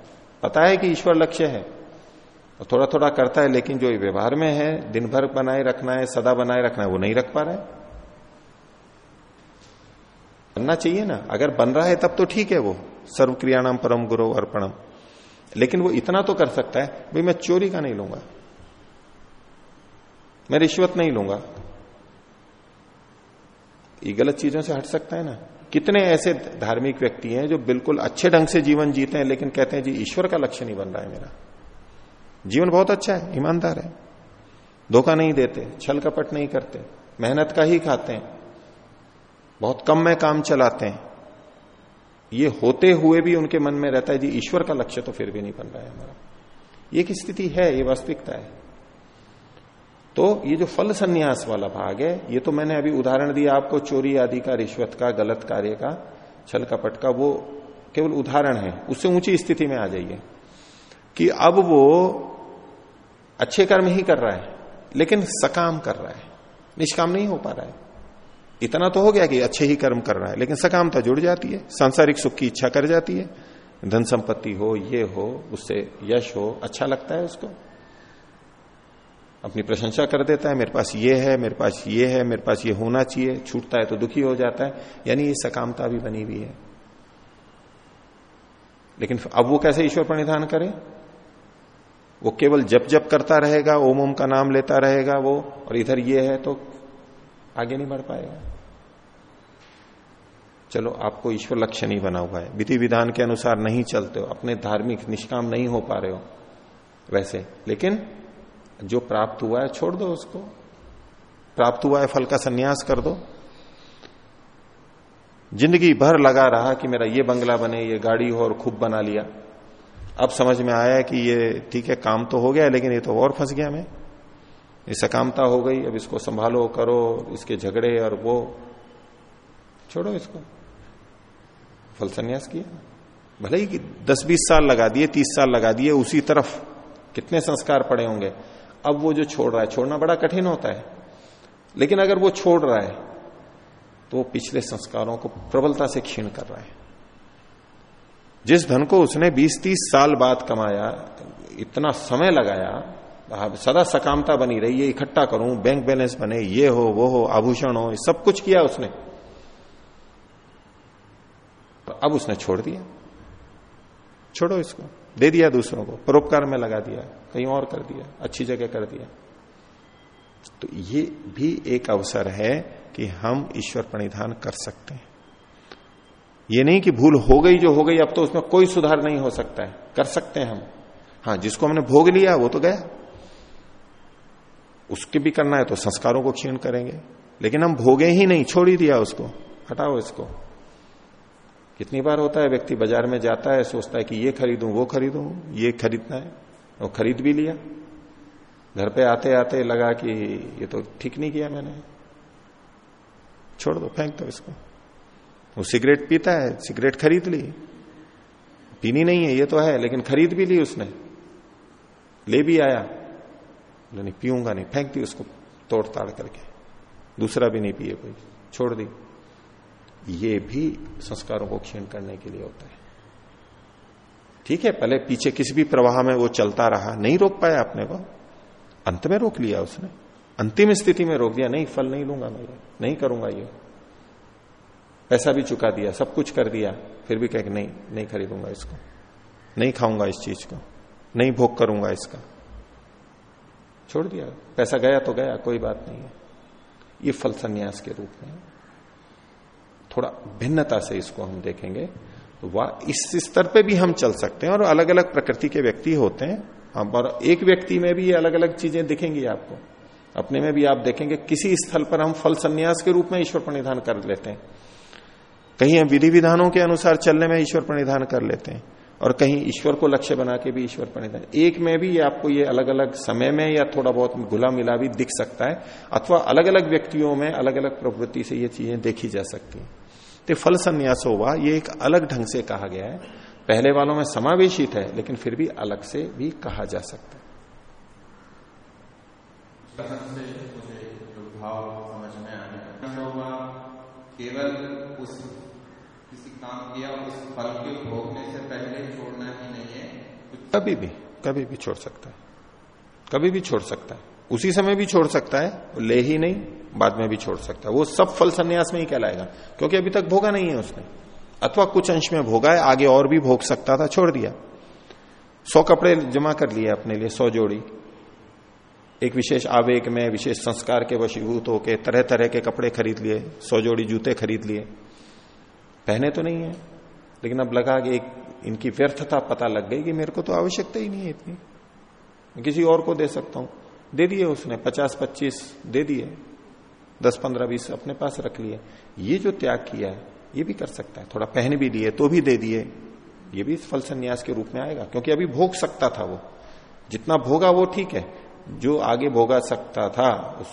[SPEAKER 1] पता है कि ईश्वर लक्ष्य है, और थोड़ा थोड़ा करता है, लेकिन जो व्यवहार में है दिन भर बनाए रखना है, सदा बनाए रखना है, वो नहीं रख पा रहा है। बनना चाहिए ना, अगर बन रहा है तब तो ठीक है वो सर्व क्रियाणाम परम गुरु अर्पणम। लेकिन वो इतना तो कर सकता है, भाई मैं चोरी का नहीं लूँगा। मैं रिश्वत नहीं लूँगा। ये गलत चीज़ों से हट सकता है ना। कितने ऐसे धार्मिक व्यक्ति हैं जो बिल्कुल अच्छे ढंग से जीवन जीते हैं, लेकिन कहते हैं, जी, ईश्वर का लक्ष्य नहीं बन रहा है मेरा। जीवन बहुत अच्छा है, ईमानदार है। धोखा नहीं देते, छल कपट नहीं करते, मेहनत का ही खाते हैं। बहुत कम में काम चलाते हैं। ये होते हुए भी उनके मन में रहता है, जी, ईश्वर का लक्ष्य तो फिर भी नहीं बन रहा है हमारा। ये एक स्थिति है, ये वास्तविकता है। तो ये जो फल संन्यास वाला भाग है, ये तो मैंने अभी उदाहरण दिया आपको, चोरी आदि का, रिश्वत का, गलत कार्य का, छल कपट का, वो केवल उदाहरण है। उससे ऊँची स्थिति में आ जाइए कि अब वो अच्छे कर्म ही कर रहा है, लेकिन सकाम कर रहा है, निष्काम नहीं हो पा रहा है। इतना तो हो गया कि अच्छे ही कर्म कर रहा है, लेकिन सकामता जुड़ जाती है, सांसारिक सुख की इच्छा कर जाती है। धन संपत्ति हो, ये हो, उससे यश हो अच्छा लगता है उसको। अपनी प्रशंसा कर देता है, मेरे पास ये है, मेरे पास ये है, मेरे पास ये होना चाहिए, छूटता है तो दुखी हो जाता है। यानी ये सकामता भी बनी हुई है। लेकिन अब वो कैसे ईश्वर प्रणिधान करे? वो केवल जप जप करता रहेगा, ओम ओम का नाम लेता रहेगा वो, और इधर ये है तो आगे नहीं बढ़ पाएगा। चलो, आपको ईश्वर लक्ष्य नहीं बना हुआ है। विधि विधान के अनुसार नहीं चलते हो, अपने धार्मिक निष्काम नहीं हो पा रहे हो, वैसे। लेकिन जो प्राप्त हुआ है, छोड़ दो उसको। प्राप्त हुआ है, फल का संन्यास कर दो। ज़िंदगी भर लगा रहा कि मेरा ये बंगला बने, ये गाड़ी हो और खूब बना लिया। अब समझ में आया कि ये ठीक है, काम तो हो गया, लेकिन ये तो और फंस गया मैं। ये सकामता हो गई, अब इसको संभालो, करो, इसके झगड़े और वो। छोड़ो इसको। फल संन्यास किया। भले ही दस बीस साल लगा दिए, तीस साल लगा दिए, उसी तरफ़ कितने संस्कार पड़े होंगे। अब वो जो छोड़ रहा है, छोड़ना बड़ा कठिन होता है। लेकिन अगर वो छोड़ रहा है तो पिछले संस्कारों को प्रबलता से क्षीण कर रहा है। जिस धन को उसने 20-30 साल बाद कमाया, इतना समय लगाया सदा सकामता बनी रही है इकट्ठा करूँ, बैंक बैलेंस बने, ये हो, वो हो, आभूषण हो, सब कुछ किया उसने। अब उसने छोड़ दिया। छोड़ो इसको। दे दिया दूसरों को परोपकार में लगा दिया कहीं और कर दिया अच्छी जगह कर दिया। तो ये भी एक अवसर है कि हम ईश्वर प्रणिधान कर सकते हैं। ये नहीं कि भूल हो गई जो हो गई अब तो उसमें कोई सुधार नहीं हो सकता है। कर सकते हैं हम। हाँ जिसको हमने भोग लिया वो तो गया। उसके भी करना है तो संस्कारों को क्षीण करेंगे। लेकिन हम भोगे ही नहीं छोड़ ही दिया उसको। हटाओ इसको। कितनी बार होता है, व्यक्ति बाज़ार में जाता है, सोचता है कि ये खरीदूं, वो खरीदूं, ये खरीदना है वो खरीद भी लिया। घर पे आते आते लगा कि ये तो ठीक नहीं किया मैंने। छोड़ दो, फेंक दो इसको। वो सिगरेट पीता है, सिगरेट खरीद ली। पीनी नहीं है, ये तो है, लेकिन खरीद भी ली उसने। ले भी आया। नहीं, पीऊँगा नहीं, फेंक दी उसको तोड़ ताड़ करके। दूसरा भी नहीं पिए कोई, छोड़ दी। ये भी संस्कारों को क्षीण करने के लिए होता है। ठीक है, पहले पीछे किसी भी प्रवाह में वो चलता रहा, नहीं रोक पाया अपने को। अंत में रोक लिया उसने। अंतिम स्थिति में रोक दिया, नहीं, फल नहीं लूँगा मैं नहीं करूँगा ये। पैसा भी चुका दिया, सब कुछ कर दिया, फिर भी कह नहीं नहीं खरीदूँगा इसको। नहीं खाऊँगा इस चीज़ को। नहीं भोग करूँगा इसका। छोड़ दिया। पैसा गया तो गया, कोई बात नहीं है। ये फल संन्यास के रूप में थोड़ा भिन्नता से इसको हम देखेंगे। तो वह इस स्तर पे भी हम चल सकते हैं और अलग अलग प्रकृति के व्यक्ति होते हैं। हम और एक व्यक्ति में भी ये अलग अलग चीज़ें दिखेंगी आपको। अपने में भी आप देखेंगे, किसी स्थल पर हम फल संन्यास के रूप में ईश्वर प्रणिधान कर लेते हैं। कहीं हम विधि विधानों के अनुसार चलने में ईश्वर प्रणिधान कर लेते हैं और कहीं ईश्वर को लक्ष्य बना के भी ईश्वर प्रणिधान। एक में भी आपको ये अलग अलग समय में या थोड़ा बहुत घुला मिला भी दिख सकता है, अथवा अलग अलग व्यक्तियों में अलग अलग प्रवृत्ति से ये चीज़ें देखी जा सकती है। तो फल संन्यास हुआ ये एक अलग ढंग से कहा गया है। पहले वालों में समावेशित है लेकिन फिर भी अलग से भी कहा जा सकता है।
[SPEAKER 2] केवल उस किसी काम किया उस फल के भोगने से पहले छोड़ना ही नहीं है।
[SPEAKER 1] कभी भी कभी भी छोड़ सकता है। कभी भी छोड़ सकता है। उसी समय भी छोड़ सकता है, ले ही नहीं, बाद में भी छोड़ सकता है। वो सब फल संन्यास में ही कहलाएगा, क्योंकि अभी तक भोगा नहीं है उसने। अथवा कुछ अंश में भोगा है, आगे और भी भोग सकता था, छोड़ दिया। सौ कपड़े जमा कर लिए अपने लिए, सौ जोड़ी। एक विशेष आवेग में, विशेष संस्कार के वशीभूत होके तरह तरह के कपड़े खरीद लिए, सौ जोड़ी जूते खरीद लिए। पहने तो नहीं है, लेकिन अब लगा कि एक इनकी व्यर्थता पता लग गई कि मेरे को तो आवश्यकता ही नहीं है इतनी। किसी और को दे सकता हूँ। दे दिए उसने पचास पच्चीस दे दिए दस पंद्रह बीस अपने पास रख लिए। ये जो त्याग किया है ये भी कर सकता है। थोड़ा पहन भी लिए तो भी दे दिए। ये भी फल संन्यास के रूप में आएगा क्योंकि अभी भोग सकता था वो। जितना भोगा वो ठीक है जो आगे भोगा सकता था उस,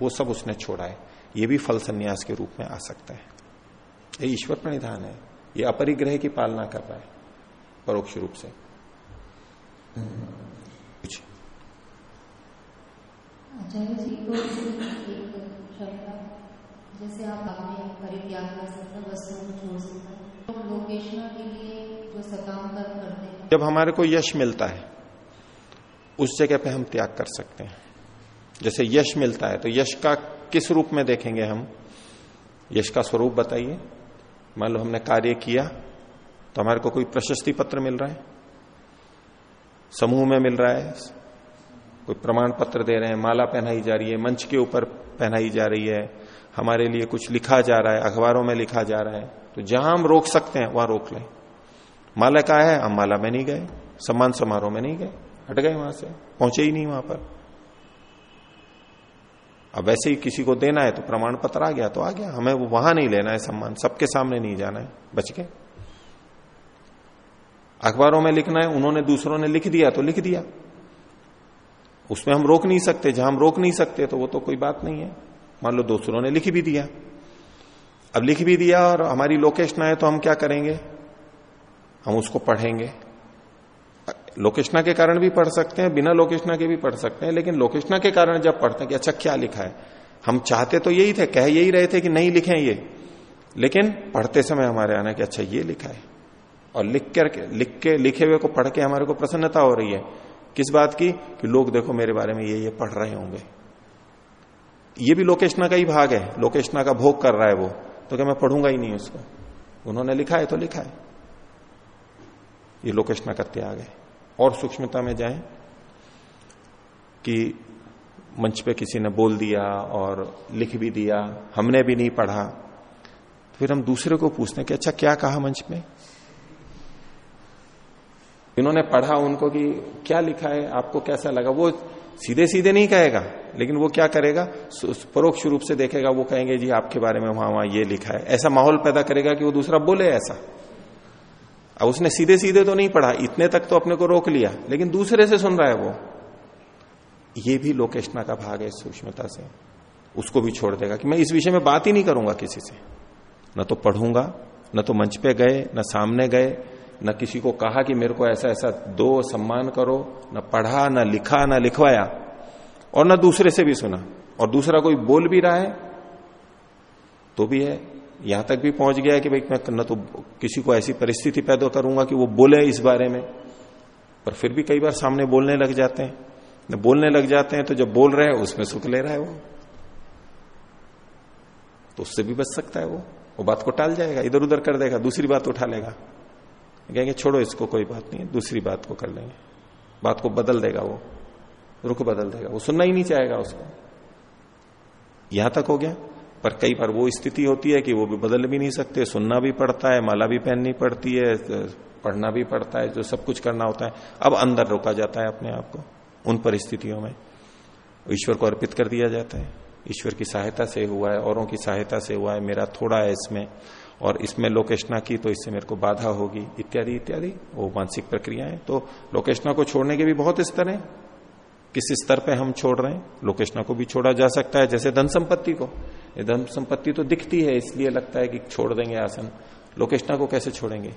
[SPEAKER 1] वो सब उसने छोड़ा है। ये भी फल संन्यास के रूप में आ सकता है। ये ईश्वर प्रणिधान है। ये अपरिग्रह की पालना कर रहा है परोक्ष रूप से।
[SPEAKER 3] जी को एक शर्त जैसे आप अपने परित्याग कर सकते वस्तुओं को छोड़ तो लोकेशन के लिए जो सकाम करते हैं।
[SPEAKER 1] जब हमारे को यश मिलता है, उस जगह पे हम त्याग कर सकते हैं। जैसे यश मिलता है तो यश का किस रूप में देखेंगे हम? यश का स्वरूप बताइए। मान लो हमने कार्य किया तो हमारे को कोई प्रशस्ति पत्र मिल रहा है? समूह में मिल रहा है कोई प्रमाण पत्र दे रहे हैं, माला पहनाई जा रही है, मंच के ऊपर पहनाई जा रही है, हमारे लिए कुछ लिखा जा रहा है, अखबारों में लिखा जा रहा है तो जहाँ हम रोक सकते हैं, वहाँ रोक लें। माला कहा है, हम माला में नहीं गए, सम्मान समारोह में नहीं गए, हट गए वहाँ से, पहुँचे ही नहीं वहाँ पर। अब वैसे ही किसी को देना है तो प्रमाण पत्र आ गया तो आ गया, हमें वो वहाँ नहीं लेना है सम्मान, सबके सामने नहीं जाना है, बच के अखबारों में लिखना है, उन्होंने दूसरों ने लिख दिया तो लिख दिया। उसमें हम रोक नहीं सकते, जहाँ हम रोक नहीं सकते तो वो तो कोई बात नहीं है। मान लो दूसरों ने लिख भी दिया। अब लिख भी दिया और हमारी लोकेशना है तो हम क्या करेंगे? हम उसको पढ़ेंगे। लोकेशना के कारण भी पढ़ सकते हैं, बिना लोकेशना के भी पढ़ सकते हैं, लेकिन लोकेशना के कारण जब पढ़ते हैं कि अच्छा क्या लिखा है। हम चाहते तो यही थे, कह यही रहे थे कि नहीं लिखे ये। लेकिन पढ़ते समय हमारे आना कि अच्छा ये लिखा है। और लिख कर लिख के, लिखे हुए को पढ़ के हमारे को प्रसन्नता हो रही है। किस बात की? कि लोग देखो मेरे बारे में ये ये पढ़ रहे होंगे। ये भी लोकेशना का ही भाग है। लोकेशना का भोग कर रहा है वो। तो क्या मैं पढ़ूँगा ही नहीं उसको? उन्होंने लिखा है तो लिखा है। ये लोकेशना का त्याग है। और सूक्ष्मता में जाए कि मंच पे किसी ने बोल दिया और लिख भी दिया, हमने भी नहीं पढ़ा। फिर हम दूसरे को पूछते हैं कि अच्छा क्या कहा मंच में इन्होंने पढ़ा उनको कि क्या लिखा है, आपको कैसा लगा? वो सीधे सीधे नहीं कहेगा, लेकिन वो क्या करेगा? परोक्ष रूप से देखेगा, वो कहेंगे, जी, आपके बारे में वहाँ वहाँ ये लिखा है। ऐसा माहौल पैदा करेगा कि वो दूसरा बोले ऐसा। अब उसने सीधे सीधे तो नहीं पढ़ा, इतने तक तो अपने को रोक लिया, लेकिन दूसरे से सुन रहा है वो। ये भी लोकेशना का भाग है सूक्ष्मता से। उसको भी छोड़ देगा कि मैं इस विषय में बात ही नहीं करूँगा किसी से। न तो पढ़ूँगा, न तो मंच पे गए, न सामने गए न किसी को कहा कि मेरे को ऐसा ऐसा दो सम्मान करो, न पढ़ा, न लिखा, न लिखवाया, और न दूसरे से भी सुना। और दूसरा कोई बोल भी रहा है तो भी है। यहाँ तक भी पहुँच गया कि भाई मैं न तो किसी को ऐसी परिस्थिति पैदा करूँगा कि वो बोले इस बारे में। पर फिर भी कई बार सामने बोलने लग जाते हैं। न बोलने लग जाते हैं तो जब बोल रहे हैं, उसमें सुख ले रहा है वो। तो उससे भी बच सकता है वो। वो बात को टाल जाएगा इधर उधर कर देगा, दूसरी बात उठा लेगा। कहेंगे, छोड़ो इसको, कोई बात नहीं, दूसरी बात को कर लेंगे। बात को बदल देगा वो, रुख बदल देगा। वो सुनना ही नहीं चाहेगा उसको। यहाँ तक हो गया। पर कई बार वो स्थिति होती है कि वो भी बदल भी नहीं सकते, सुनना भी पड़ता है, माला भी पहननी पड़ती है, पढ़ना भी पड़ता है, जो सब कुछ करना होता है। अब अंदर रोका जाता है अपने आप को, उन परिस्थितियों में। ईश्वर को अर्पित कर दिया जाता है। ईश्वर की सहायता से हुआ है, औरों की सहायता से हुआ है, मेरा थोड़ा है इसमें। और इसमें लोकेशना की तो इससे मेरे को बाधा होगी इत्यादि इत्यादि वो मानसिक प्रक्रिया है तो लोकेशना को छोड़ने के भी बहुत स्तर है। किस स्तर पे हम छोड़ रहे हैं लोकेशना को भी छोड़ा जा सकता है जैसे धन संपत्ति को। धन संपत्ति तो दिखती है इसलिए लगता है कि छोड़ देंगे आसन। लोकेशना को कैसे छोड़ेंगे?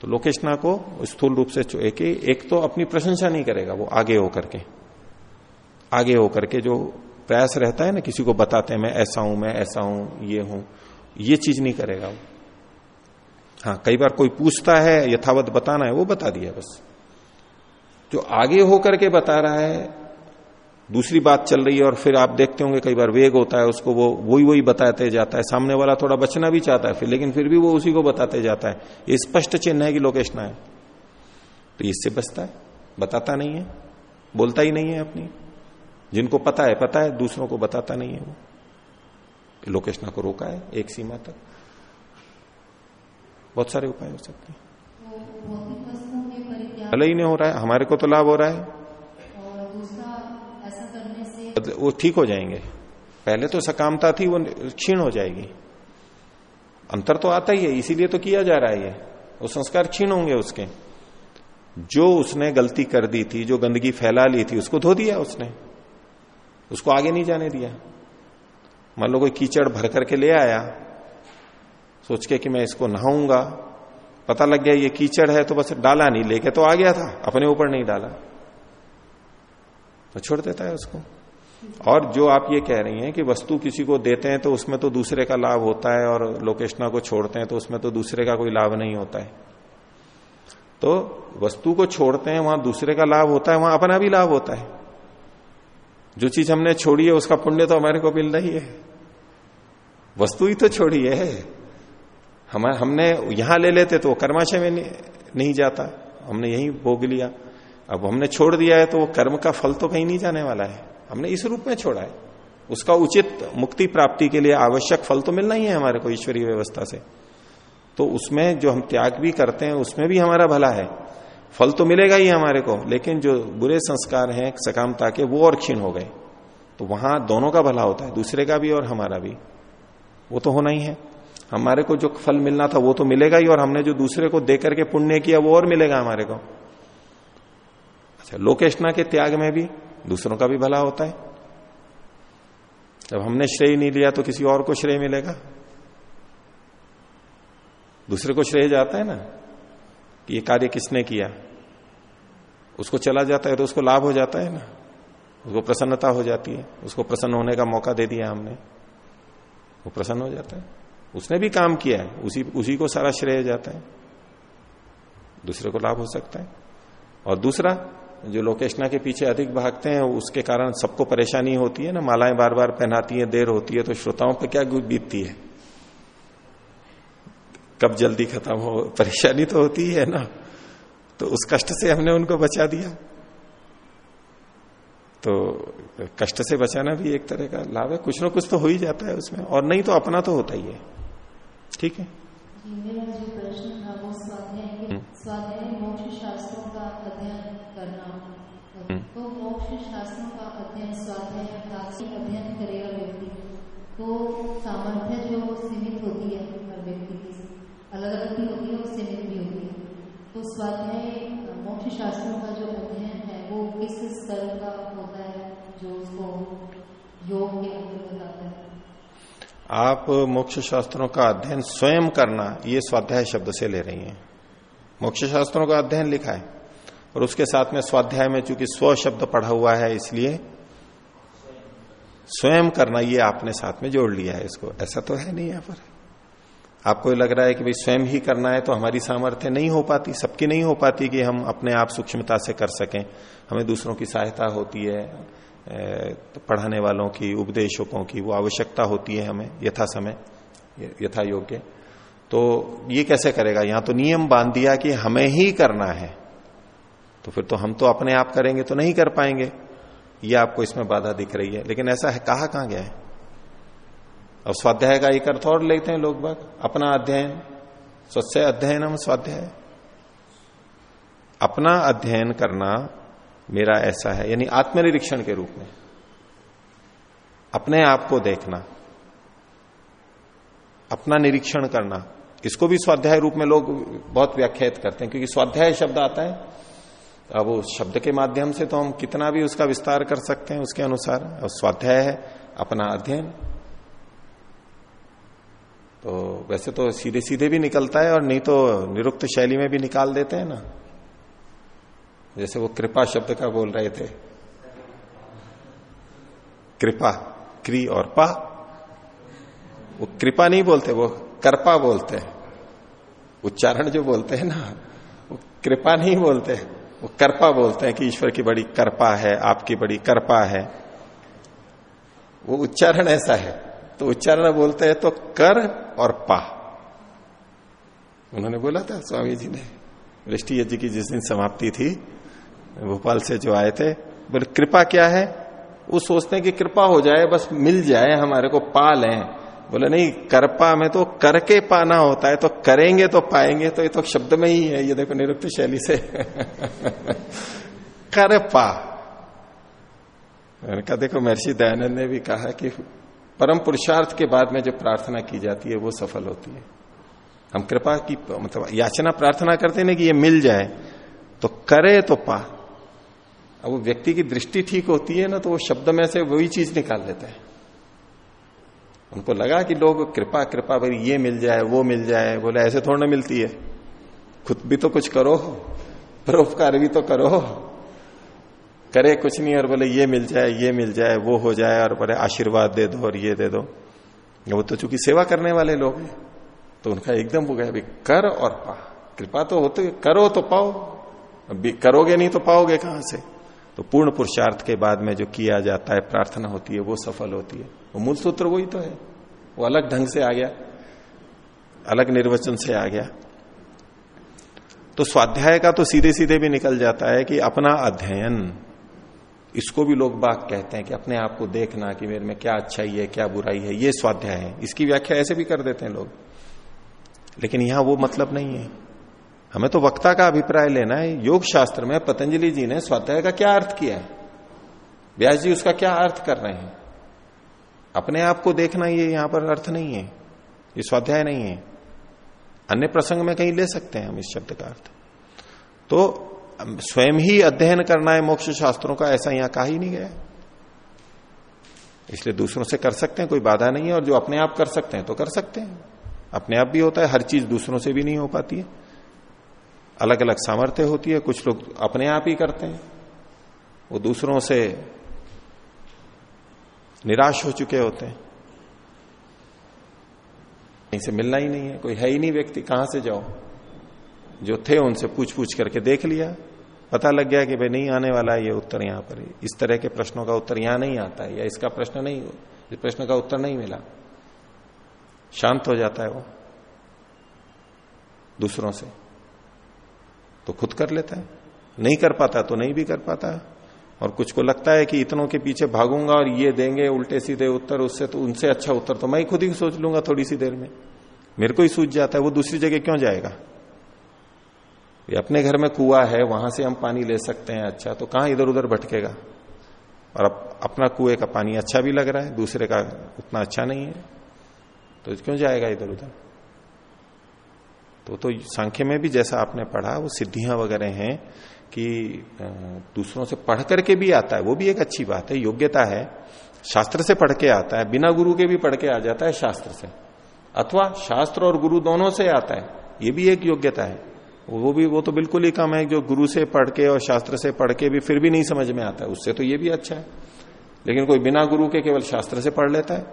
[SPEAKER 1] तो लोकेशना को स्थूल रूप से एक, एक तो अपनी प्रशंसा नहीं करेगा वो आगे होकर के। आगे होकर के जो प्रयास रहता है ना किसी को बताते हैं मैं ऐसा हूँ मैं ऐसा हूँ ये हूँ ये चीज़ नहीं करेगा वो। हाँ कई बार कोई पूछता है, यथावत बताना है, वो बता दिया बस। जो आगे होकर के बता रहा है, दूसरी बात चल रही है और फिर आप देखते होंगे कई बार वेग होता है उसको, वो, वही वही बताते जाता है। सामने वाला थोड़ा बचना भी चाहता है फिर, लेकिन फिर भी वो उसी को बताते जाता है। ये स्पष्ट चिन्ह है कि लोकेशना है तो इससे बचता है, बताता नहीं है, बोलता ही नहीं है अपनी। जिनको पता है पता है, दूसरों को बताता नहीं है वो। लोकेशना को रोका है, एक सीमा तक। बहुत सारे उपाय हो सकते हैं। भले ही नहीं हो रहा है, हमारे को तो लाभ हो रहा है। वो ठीक हो जाएँगे। पहले तो सकामता थी, वो क्षीण हो जाएगी। अंतर तो आता ही है, इसीलिए तो किया जा रहा है ये। वो संस्कार क्षीण होंगे उसके। जो उसने गलती कर दी थी, जो गंदगी फैला ली थी, उसको धो दिया उसने। उसको आगे नहीं जाने दिया। मान लो कोई कीचड़ भर करके ले आया, सोच के कि मैं इसको नहाऊँगा। पता लग गया ये कीचड़ है तो बस डाला नहीं, लेके तो आ गया था, अपने ऊपर नहीं डाला। तो छोड़ देता है उसको। और जो आप ये कह रही हैं कि वस्तु किसी को देते हैं तो उसमें तो दूसरे का लाभ होता है, और लोकेशना को छोड़ते हैं तो उसमें तो दूसरे का कोई लाभ नहीं होता है। तो वस्तु को छोड़ते हैं, वहाँ दूसरे का लाभ होता है, वहाँ अपना भी लाभ होता है। जो चीज़ हमने छोड़ी है उसका पुण्य तो हमारे को मिल रही है। वस्तु ही तो छोड़ी है। हम हमने यहाँ ले लेते तो कर्माशय में नहीं, नहीं जाता। हमने यही भोग लिया। अब हमने छोड़ दिया है तो वो कर्म का फल तो कहीं नहीं जाने वाला है। हमने इस रूप में छोड़ा है। उसका उचित मुक्ति प्राप्ति के लिए आवश्यक फल तो मिलना ही है हमारे को ईश्वरीय व्यवस्था से। तो उसमें जो हम त्याग भी करते हैं उसमें भी हमारा भला है। फल तो मिलेगा ही हमारे को, लेकिन जो बुरे संस्कार हैं, सकामता के, वो और क्षीण हो गए। तो वहाँ दोनों का भला होता है, दूसरे का भी और हमारा भी। वो तो होना ही है। हमारे को जो फल मिलना था, वो तो मिलेगा ही, और हमने जो दूसरे को दे करके पुण्य किया, वो और मिलेगा हमारे को। अच्छा लोकेशना के त्याग में भी दूसरों का भी भला होता है। जब हमने श्रेय नहीं लिया तो किसी और को श्रेय मिलेगा। दूसरे को श्रेय जाता है ना। कि ये कार्य किसने किया? उसको चला जाता है तो उसको लाभ हो जाता है ना? उसको प्रसन्नता हो जाती है। उसको प्रसन्न होने का मौका दे दिया हमने। वो प्रसन्न हो जाता है। उसने भी काम किया है। उसी उसी को सारा श्रेय जाता है। दूसरे को लाभ हो सकता है। और दूसरा, जो लोकेशना के पीछे अधिक भागते हैं, उसके कारण सबको परेशानी होती है ना? मालाएँ बार बार पहनाती है, देर होती है तो श्रोताओं पर क्या बीतती है? कब जल्दी खत्म हो परेशानी तो होती ही है ना। तो उस कष्ट से हमने उनको बचा दिया। तो कष्ट से बचाना भी एक तरह का लाभ है। कुछ ना कुछ तो हो ही जाता है उसमें। और नहीं तो अपना तो होता ही है। ठीक है?
[SPEAKER 3] मेरा जो प्रश्न था वो स्वाध्याय हम्म। स्वाध्याय मोक्ष शास्त्रों का अध्ययन करना। हम्म। तो तो सामर्थ्य जो सीमित होती है अलग अलग भी होती है और सीमित भी होती है तो स्वाध्याय मोक्ष शास्त्रों का जो अध्ययन है, वो किस स्तर का होता है, जो उसको योग के अंतर्गत आता है?
[SPEAKER 1] आप मोक्ष शास्त्रों का अध्ययन स्वयं करना, ये स्वाध्याय शब्द से ले रही हैं। मोक्ष शास्त्रों का अध्ययन लिखा है, और उसके साथ में स्वाध्याय में चूँकि स्व शब्द पढ़ा हुआ है, इसलिए स्वयं करना, ये आपने साथ में जोड़ लिया है, इसको। ऐसा तो है नहीं यहाँ पर। आपको लग रहा है कि भाई स्वयं ही करना है तो हमारी सामर्थ्य नहीं हो पाती, सबकी नहीं हो पाती कि हम अपने आप सूक्ष्मता से कर सकें। हमें दूसरों की सहायता होती है तो पढ़ाने वालों की, उपदेशकों की, वो आवश्यकता होती है हमें, यथा समय यथा योग्य। तो ये कैसे करेगा? यहाँ तो नियम बाँध दिया कि हमें ही करना है। तो फिर तो हम तो अपने आप करेंगे तो नहीं कर पाएँगे। ये आपको इसमें बाधा दिख रही है। लेकिन ऐसा है कहा गया है? अब स्वाध्याय का एक अर्थ और लेते हैं लोग बाग। अपना अध्ययन। स्वच्छ अध्ययन हम स्वाध्याय। अपना अध्ययन करना मेरा ऐसा है, यानी आत्मनिरीक्षण के रूप में। अपने आप को देखना। अपना निरीक्षण करना। इसको भी स्वाध्याय रूप में लोग बहुत व्याख्यात करते हैं, क्योंकि स्वाध्याय शब्द आता है। अब उस शब्द के माध्यम से तो हम कितना भी उसका विस्तार कर सकते हैं, उसके अनुसार। स्वाध्याय है, अपना अध्ययन। तो वैसे तो सीधे सीधे भी निकलता है और नहीं तो निरुक्त शैली में भी निकाल देते हैं ना। जैसे वो कृपा शब्द का बोल रहे थे। कृपा, क्री और पा। वो कृपा नहीं बोलते, वो कृपा बोलते हैं। उच्चारण जो बोलते हैं ना, वो कृपा नहीं बोलते। वो कर्पा बोलते हैं कि ईश्वर की बड़ी कृपा है, आपकी बड़ी कृपा है। वो उच्चारण ऐसा है। तो उच्चारण बोलते हैं तो कर और पा। उन्होंने बोला था, स्वामी जी ने। वृष्टि यज्ञ की जिस दिन समाप्ति थी, भोपाल से जो आए थे, बोले, कृपा क्या है? वो सोचते हैं कि कृपा हो जाए, बस मिल जाए, हमारे को पा लें। बोले, नहीं करपा में तो करके पाना होता है तो करेंगे तो पाएँगे तो ये तो शब्द में ही है, ये देखो निरुक्त शैली से। *laughs* कर पा। देखो महर्षि दयानंद ने भी कहा कि परम पुरुषार्थ के बाद में जो प्रार्थना की जाती है, वो सफल होती है। हम कृपा की मतलब याचना प्रार्थना करते ना कि ये मिल जाए तो करे तो पा। अब वो व्यक्ति की दृष्टि ठीक होती है ना तो वो शब्द में से वही चीज़ निकाल लेते हैं। उनको लगा कि लोग कृपा कृपा, भाई ये मिल जाए, वो मिल जाए, बोले ऐसे थोड़ा मिलती है। खुद भी तो कुछ करो परोपकार भी तो करो करे कुछ नहीं और बोले, ये मिल जाए, ये मिल जाए, वो हो जाए और बोले, आशीर्वाद दे दो और ये दे दो। वो तो चूँकि सेवा करने वाले लोग हैं तो उनका एकदम वो गया कर और पा। कृपा तो होते करो तो पाओ। अभी करोगे नहीं तो पाओगे कहाँ से? तो पूर्ण पुरुषार्थ के बाद में जो किया जाता है, प्रार्थना होती है, वो सफल होती है। वो मूल सूत्र वही तो है। वो अलग ढंग से आ गया। अलग निर्वचन से आ गया। तो स्वाध्याय का तो सीधे सीधे भी निकल जाता है कि अपना अध्ययन। इसको भी लोग बाग कहते हैं कि अपने आप को देखना कि मेरे में क्या अच्छाई है, क्या बुराई है, ये स्वाध्याय है। इसकी व्याख्या ऐसे भी कर देते हैं लोग। लेकिन यहाँ वो मतलब नहीं है। हमें तो वक्ता का अभिप्राय लेना है। योग शास्त्र में पतंजलि जी ने स्वाध्याय का क्या अर्थ किया है? व्यास जी उसका क्या अर्थ कर रहे हैं? अपने आप को देखना ये यहाँ पर अर्थ नहीं है। ये स्वाध्याय नहीं है। अन्य प्रसंग में कहीं ले सकते हैं हम इस शब्द का अर्थ। तो स्वयं ही अध्ययन करना है मोक्ष शास्त्रों का, ऐसा यहाँ कहा ही नहीं गया इसलिए दूसरों से कर सकते हैं, कोई बाधा नहीं है, और जो अपने आप कर सकते हैं तो कर सकते हैं। अपने आप भी होता है, हर चीज़ दूसरों से भी नहीं हो पाती है। अलग अलग सामर्थ्य होती है, कुछ लोग अपने आप ही करते हैं। वो दूसरों से निराश हो चुके होते हैं। कहीं से मिलना ही नहीं है, कोई है ही नहीं व्यक्ति, कहाँ से जाओ? जो थे उनसे पूछ पूछ करके देख लिया। पता लग गया कि भाई नहीं आने वाला है, ये उत्तर यहाँ पर इस तरह के प्रश्नों का उत्तर यहाँ नहीं आता है, या इसका प्रश्न नहीं इस प्रश्न का उत्तर नहीं मिला। शांत हो जाता है वो, दूसरों से। तो खुद कर लेता है। नहीं कर पाता तो नहीं भी कर पाता। और कुछ को लगता है कि इतनों के पीछे भागूँगा और ये देंगे, उल्टे सीधे उत्तर, उससे तो उनसे अच्छा उत्तर तो मैं खुद ही सोच लूँगा थोड़ी सी देर में। मेरे को ही सूझ जाता है, वो दूसरी जगह क्यों जाएगा? ये अपने घर में कुआ है, वहाँ से हम पानी ले सकते हैं। अच्छा तो कहाँ इधर उधर भटकेगा? और अब अपना कुएँ का पानी अच्छा भी लग रहा है, दूसरे का उतना अच्छा नहीं है। तो क्यों जाएगा इधर उधर तो तो सांख्य में भी जैसा आपने पढ़ा, वो सिद्धियाँ वगैरह हैं कि दूसरों से पढ़ करके भी आता है। वो भी एक अच्छी बात है, योग्यता है। शास्त्र से पढ़ के आता है, बिना गुरु के भी पढ़ के आ जाता है शास्त्र से। अथवा शास्त्र और गुरु दोनों से आता है, ये भी एक योग्यता है। वो भी, वो तो बिल्कुल ही कम है, जो गुरु से पढ़ के और शास्त्र से पढ़ के भी फिर भी नहीं समझ में आता है। उससे तो ये भी अच्छा है। लेकिन कोई बिना गुरु के केवल शास्त्र से पढ़ लेता है।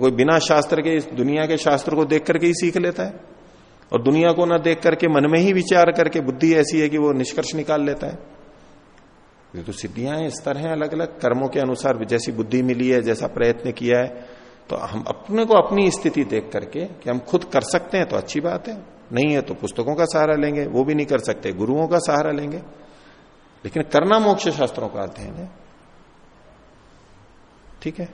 [SPEAKER 1] कोई बिना शास्त्र के इस दुनिया के शास्त्र को देख करके ही सीख लेता है। और दुनिया को ना देख करके मन में ही विचार करके बुद्धि ऐसी है कि वो निष्कर्ष निकाल लेता है। ये तो सिद्धियाँ हैं स्तर हैं अलग अलग कर्मों के अनुसार जैसी बुद्धि मिली है, जैसा प्रयत्न किया है तो हम अपने को अपनी स्थिति देख करके कि हम खुद कर सकते हैं तो अच्छी बात है। नहीं है तो पुस्तकों का सहारा लेंगे, वो भी नहीं कर सकते, गुरुओं का सहारा लेंगे। लेकिन करना मोक्ष शास्त्रों का अध्ययन है। ठीक है?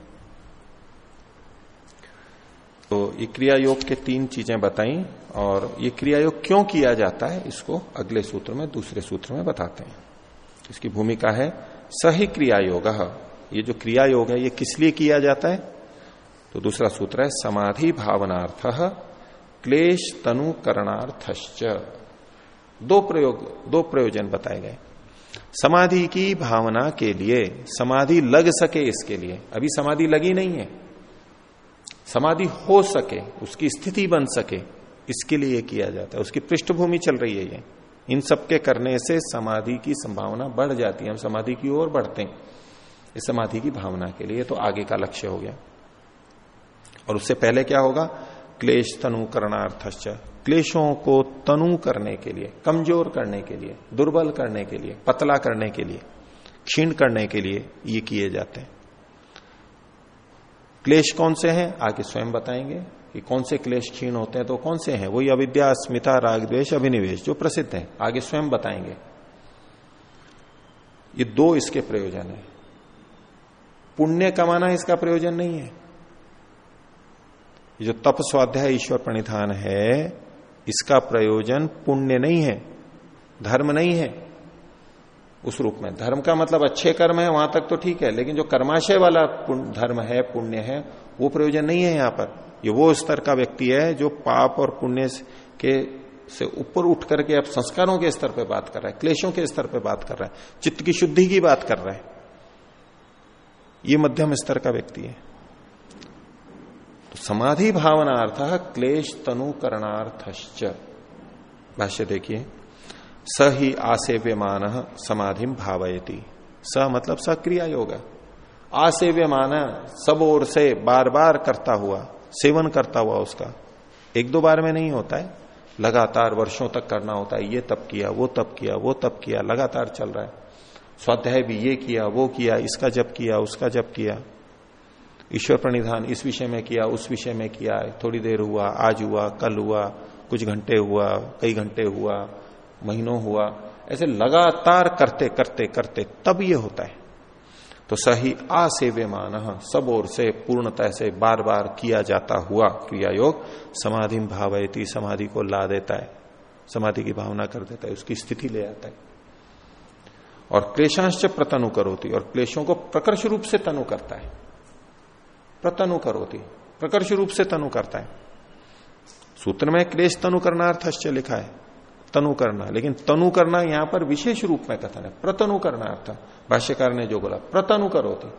[SPEAKER 1] तो ये क्रिया योग के तीन चीज़ें बताई, और ये क्रिया योग क्यों किया जाता है, इसको अगले सूत्र में, दूसरे सूत्र में बताते हैं। इसकी भूमिका है सही क्रिया योग ये जो क्रिया योग है, ये किस लिए किया जाता है? तो दूसरा सूत्र है समाधि भावनार्थ। क्लेश तनु करणार्थश्च दो प्रयोग, दो प्रयोजन बताए गए। समाधि की भावना के लिए, समाधि लग सके इसके लिए। अभी समाधि लगी नहीं है। समाधि हो सके, उसकी स्थिति बन सके, इसके लिए किया जाता है। उसकी पृष्ठभूमि चल रही है ये। इन सबके करने से समाधि की संभावना बढ़ जाती है। हम समाधि की ओर बढ़ते हैं। इस समाधि की भावना के लिए तो आगे का लक्ष्य हो गया। और उससे पहले क्या होगा? क्लेश तनु करणार्थश्च, क्लेशों को तनु करने के लिए, कमज़ोर करने के लिए, दुर्बल करने के लिए, पतला करने के लिए, क्षीण करने के लिए ये किए जाते हैं। क्लेश कौन से हैं? आगे स्वयं बताएँगे कि कौन से क्लेश क्षीण होते हैं तो कौन से हैं? वही अविद्या, अस्मिता, राग द्वेश अभिनिवेश जो प्रसिद्ध है। आगे स्वयं बताएँगे। ये दो इसके प्रयोजन है। पुण्य कमाना इसका प्रयोजन नहीं है। ये जो तप स्वाध्याय ईश्वर प्रणिधान है, इसका प्रयोजन पुण्य नहीं है, धर्म नहीं है। उस रूप में धर्म का मतलब अच्छे कर्म है, वहाँ तक तो ठीक है, लेकिन जो कर्माशय वाला धर्म है, पुण्य है, वो प्रयोजन नहीं है यहाँ पर। ये वो स्तर का व्यक्ति है जो पाप और पुण्य के, से ऊपर उठ करके अब संस्कारों के स्तर पर बात कर रहा है, क्लेशों के स्तर पर बात कर रहा है, चित्त की शुद्धि की बात कर रहा है। ये मध्यम स्तर का व्यक्ति है। समाधि भावनार्थ क्लेश तनु करणार्थश्च भाष्य देखिए, स ही आसेव्यमान समाधि भावयती। स मतलब सक्रिया योग आसेव्यमान सब ओर से बार बार करता हुआ, सेवन करता हुआ उसका। एक दो बार में नहीं होता है। लगातार वर्षों तक करना होता है। ये तप किया, वो तप किया, वो तप किया, लगातार चल रहा है। स्वाध्याय भी ये किया, वो किया, इसका जब किया, उसका जब किया। ईश्वर प्रणिधान इस विषय में किया, उस विषय में किया, थोड़ी देर हुआ, आज हुआ, कल हुआ, कुछ घंटे हुआ, कई घंटे हुआ, महीनों हुआ, ऐसे लगातार करते करते करते, तब ये होता है। तो सही असेव्यमान सब ओर से पूर्णतः से बार बार किया जाता हुआ क्रिया योग समाधि भावयती, समाधि को ला देता है, समाधि की भावना कर देता है, उसकी स्थिति ले आता है। और क्लेशांश प्रतनु करोती, और क्लेशों को प्रकर्ष रूप से तनु करता है। प्रतनु करोती। प्रकर्ष रूप से तनु करता है। सूत्र में क्लेश तनु करना अर्थश्च लिखा है। तनु करना। लेकिन तनु करना यहाँ पर विशेष रूप में कथन है। प्रतनु करना अर्थ। भाष्यकार ने जो बोला, प्रतनु करोती।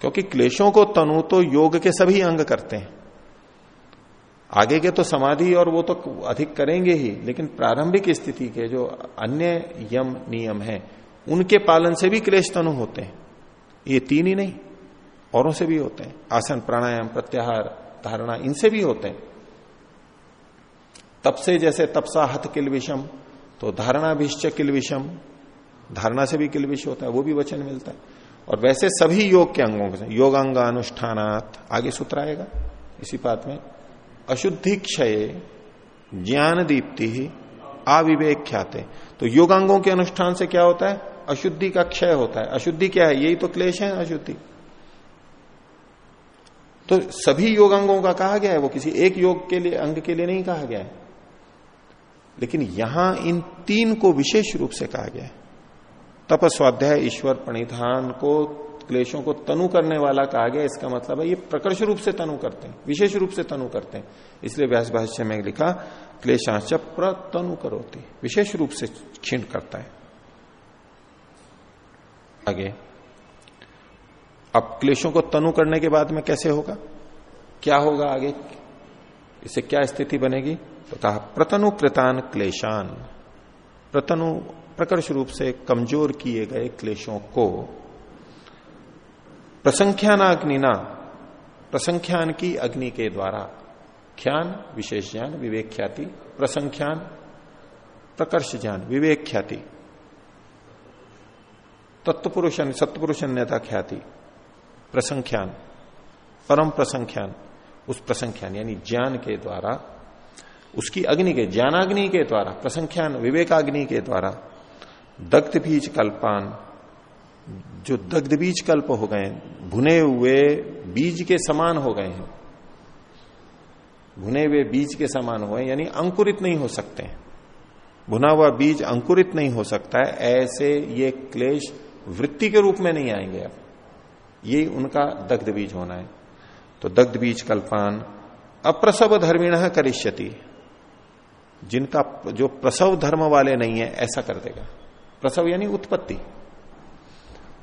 [SPEAKER 1] क्योंकि क्लेशों को तनु तो योग के सभी अंग करते हैं। आगे के तो समाधि और वो तो अधिक करेंगे ही, लेकिन प्रारंभिक स्थिति के जो अन्य यम नियम है, उनके पालन से भी क्लेश तनु होते हैं। ये तीन ही नहीं। औरों से भी होते हैं। आसन, प्राणायाम, प्रत्याहार, धारणा, इनसे भी होते हैं। तप से जैसे तपसा, हथ किल विषम तो धारणा भिश्च किल विषम धारणा से भी किल विष होता है, वो भी वचन मिलता है। और वैसे सभी योग के अंगों से योगांग अनुष्ठानात आगे सूत्र आएगा, इसी बात में अशुद्धि क्षय ज्ञान दीप्ति ही अविवेक ख्याते तो योगांगों के अनुष्ठान से क्या होता है? अशुद्धि का क्षय होता है। अशुद्धि क्या है? यही तो क्लेश है अशुद्धि। तो सभी योगांगों का कहा गया है, वो किसी एक योग के लिए, अंग के लिए नहीं कहा गया है। लेकिन यहाँ इन तीन को विशेष रूप से कहा गया है। तप स्वाध्याय ईश्वर, प्रणिधान को, क्लेशों को तनु करने वाला कहा गया इसका मतलब है ये प्रकर्ष रूप से तनु करते हैं, विशेष रूप से तनु करते हैं। इसलिए व्यास भाष्य में लिखा, क्लेशांश प्रतनु करोती, विशेष रूप से क्षीण करता है। आगे। अब क्लेशों को तनु करने के बाद में कैसे होगा? क्या होगा आगे? इससे क्या स्थिति बनेगी? तो कहा प्रतनु कृतान क्लेशान। प्रतनु प्रकर्ष रूप से कमज़ोर किए गए क्लेशों को प्रसंख्यान अग्निना प्रसंख्यान की अग्नि के द्वारा ख्यान, विशेष ज्ञान विवेक ख्याति प्रसंख्यान, प्रकर्ष ज्ञान विवेक ख्याति सत्पुरुष अन्यता ख्याति। प्रसंख्यान, परम प्रसंख्यान, उस प्रसंख्यान, यानी ज्ञान के द्वारा, उसकी अग्नि के, ज्ञानाग्नि के द्वारा, प्रसंख्यान, विवेकाग्नि के द्वारा दग्ध बीज कल्पान, जो दग्ध बीज कल्प हो गए, भुने हुए बीज के समान हो गए हैं। भुने हुए बीज के समान हुए, यानी अंकुरित नहीं हो सकते भुना हुआ बीज अंकुरित नहीं हो सकता है, ऐसे ये क्लेश वृत्ति के रूप में नहीं आएँगे अब। ये उनका दग्ध बीज होना है। तो दग्ध बीज कल्पान अप्रसव धर्मिण करिष्यति। जिनका जो प्रसव धर्म वाले नहीं है, ऐसा कर देगा। प्रसव यानी उत्पत्ति।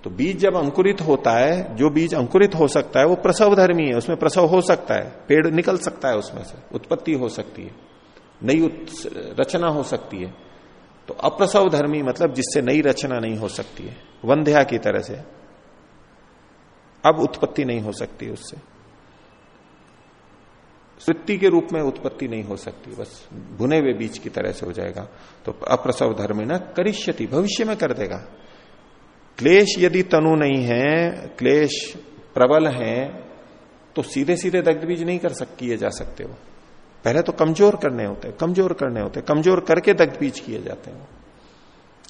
[SPEAKER 1] तो बीज जब अंकुरित होता है, जो बीज अंकुरित हो सकता है, वो प्रसव धर्मी है। उसमें प्रसव हो सकता है। पेड़ निकल सकता है उसमें से। उत्पत्ति हो सकती है। नई रचना हो सकती है। तो अप्रसव धर्मी मतलब जिससे नई रचना नहीं हो सकती है। वंध्या की तरह से। अब उत्पत्ति नहीं हो सकती उससे। वृत्ति के रूप में उत्पत्ति नहीं हो सकती, बस भुने हुए बीज की तरह से हो जाएगा। तो अप्रसव धर्म न करिष्यति, भविष्य में कर देगा। क्लेश यदि तनु नहीं है, क्लेश प्रबल है तो सीधे सीधे दग्ध बीज नहीं कर सक, किए जा सकते हो। पहले तो कमज़ोर करने होते हैं, कमज़ोर करने होते हैं, कमज़ोर करके दग्ध बीज किए जाते हैं।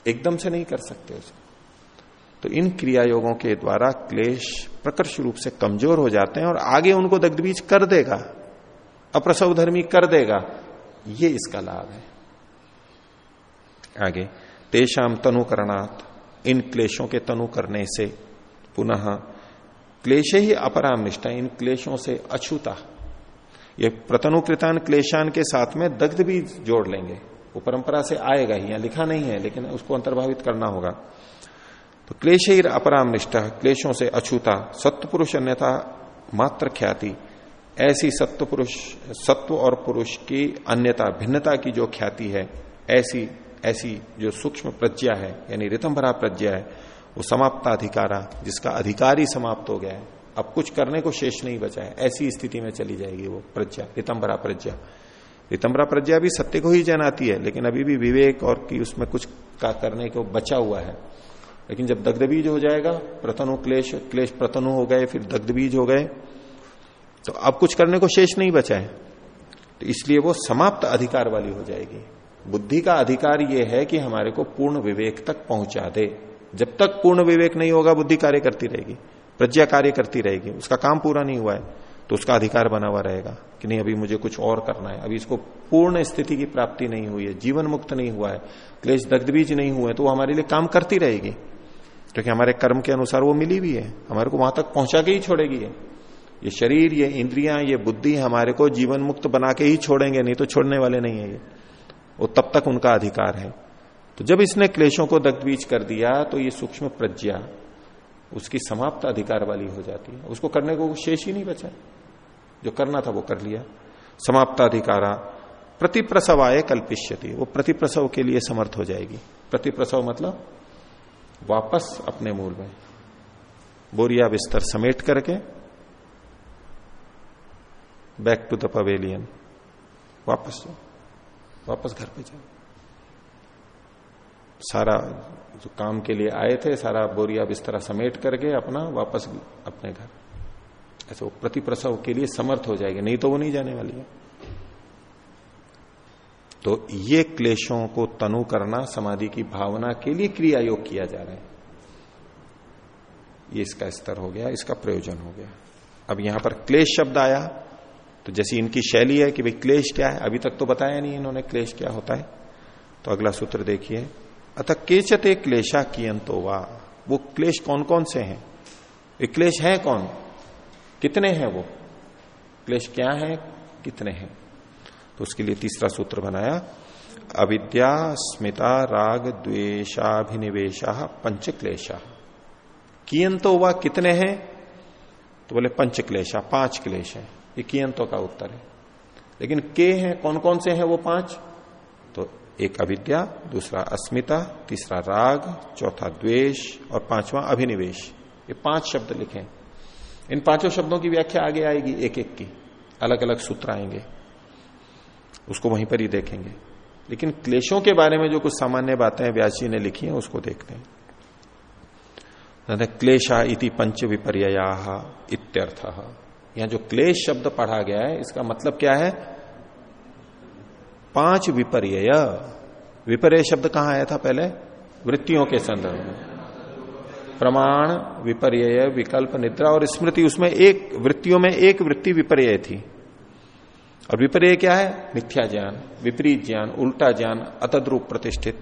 [SPEAKER 1] एकदम से नहीं कर सकते उसे। तो इन क्रिया योगों के द्वारा क्लेश प्रकर्ष रूप से कमज़ोर हो जाते हैं और आगे उनको दग्ध बीज कर देगा, अप्रसव धर्मी कर देगा। ये इसका लाभ है। आगे तेषाम तनु करणात्, इन क्लेशों के तनु करने से पुनः क्लेश ही अपराम निष्ठा इन क्लेशों से अछूता। ये प्रतनुकृतान क्लेशान के साथ में दग्ध भी जोड़ लेंगे। वो परंपरा से आएगा ही, यहाँ लिखा नहीं है, लेकिन उसको अंतर्भावित करना होगा। तो क्लेश अपराम निष्ठा क्लेशों से अछूता सत्य पुरुष अन्यथा मात्र ख्याति। ऐसी सत्व पुरुष सत्व और पुरुष की अन्यता भिन्नता की जो ख्याति है, ऐसी ऐसी जो सूक्ष्म प्रज्ञा है, यानी रितम भरा प्रज्ञा है, वो समाप्ता अधिकारा जिसका अधिकार ही समाप्त हो गया है। अब कुछ करने को शेष नहीं बचा है। ऐसी स्थिति में चली जाएगी वो प्रज्ञा रितंबरा प्रज्ञा। रितंबरा प्रज्ञा भी सत्य को ही जनाती है, लेकिन अभी भी विवेक और की उसमें कुछ का करने को बचा हुआ है। लेकिन जब दग्ध बीज हो जाएगा, प्रतनु क्लेश क्लेश प्रतनु हो गए, फिर दग्ध बीज हो गए तो अब कुछ करने को शेष नहीं बचा है। तो इसलिए वो समाप्त अधिकार वाली हो जाएगी। बुद्धि का अधिकार यह है कि हमारे को पूर्ण विवेक तक पहुँचा दे। जब तक पूर्ण विवेक नहीं होगा, बुद्धि कार्य करती रहेगी, प्रज्ञा कार्य करती रहेगी, उसका काम पूरा नहीं हुआ है तो उसका अधिकार बना हुआ रहेगा कि नहीं, अभी मुझे कुछ और करना है। अभी इसको पूर्ण स्थिति की प्राप्ति नहीं हुई है, जीवन मुक्त नहीं हुआ है, क्लेश दग्धबीज नहीं हुए तो वो हमारे लिए काम करती रहेगी। क्योंकि हमारे कर्म के अनुसार वो मिली भी है। हमारे को वहाँ तक पहुँचा के ही छोड़ेगी है ये शरीर, ये इंद्रियाँ, ये बुद्धि हमारे को जीवन मुक्त बना के ही छोड़ेंगे, नहीं तो छोड़ने वाले नहीं है ये। वो तब तक उनका अधिकार है। तो जब इसने क्लेशों को दग्धबीज कर दिया तो ये सूक्ष्म प्रज्ञा, उसकी समाप्त अधिकार वाली हो जाती है। उसको करने को शेष ही नहीं बचा जो करना था वो कर लिया। समाप्त अधिकारा प्रतिप्रसव आए कल्पिष्यति, वो प्रतिप्रसव के लिए समर्थ हो जाएगी। प्रतिप्रसव मतलब वापस अपने मूल में। बोरिया बिस्तर समेट करके बैक टू द पवेलियन वापस जाओ, वापस घर पे जाओ। सारा जो काम के लिए आए थे, सारा बोरिया बिस्तरा समेट करके अपना वापस अपने घर। ऐसे वो प्रतिप्रसव के लिए समर्थ हो जाएगी, नहीं तो वो नहीं जाने वाली है। तो ये क्लेशों को तनु करना, समाधि की भावना के लिए क्रिया योग किया जा रहा है। ये इसका स्तर हो गया, इसका प्रयोजन हो गया। अब यहाँ पर क्लेश शब्द आया तो जैसी इनकी शैली है कि भाई क्लेश क्या है, अभी तक तो बताया नहीं इन्होंने क्लेश क्या होता है। तो अगला सूत्र देखिए अतः केचते क्लेशा कियंतो वा। वो क्लेश कौन कौन से हैं? क्लेश है कौन? कितने हैं वो? क्लेश क्या है? कितने हैं? तो उसके लिए तीसरा सूत्र बनाया, अविद्या, स्मिता, राग द्वेशाभिनिवेशा पंच क्लेशा कियंतो वा कितने हैं? तो बोले पंच क्लेशा पाँच क्लेश है। ये कियंतो का उत्तर है। लेकिन के हैं कौन कौन से हैं वो पाँच? तो एक अविद्या, दूसरा अस्मिता, तीसरा राग, चौथा द्वेष और पांचवा अभिनिवेश। ये पाँच शब्द लिखे इन पाँचों शब्दों की व्याख्या आगे आएगी एक एक की। अलग अलग सूत्र आएँगे। उसको वहीं पर ही देखेंगे। लेकिन क्लेशों के बारे में जो कुछ सामान्य बातें व्यास जी ने लिखी हैं, उसको देखते हैं। क्लेशा इति पंच विपर्या इत्यर्थ। यहाँ जो क्लेश शब्द पढ़ा गया है, इसका मतलब क्या है? पाँच विपर्य विपर्य शब्द कहाँ आया था पहले? वृत्तियों के संदर्भ में। प्रमाण विपर्य विकल्प, निद्रा और स्मृति, उसमें एक, वृत्तियों में एक वृत्ति विपर्य थी। और विपर्य क्या है? मिथ्या ज्ञान, विपरीत ज्ञान, उल्टा ज्ञान, अतद्रूप प्रतिष्ठित।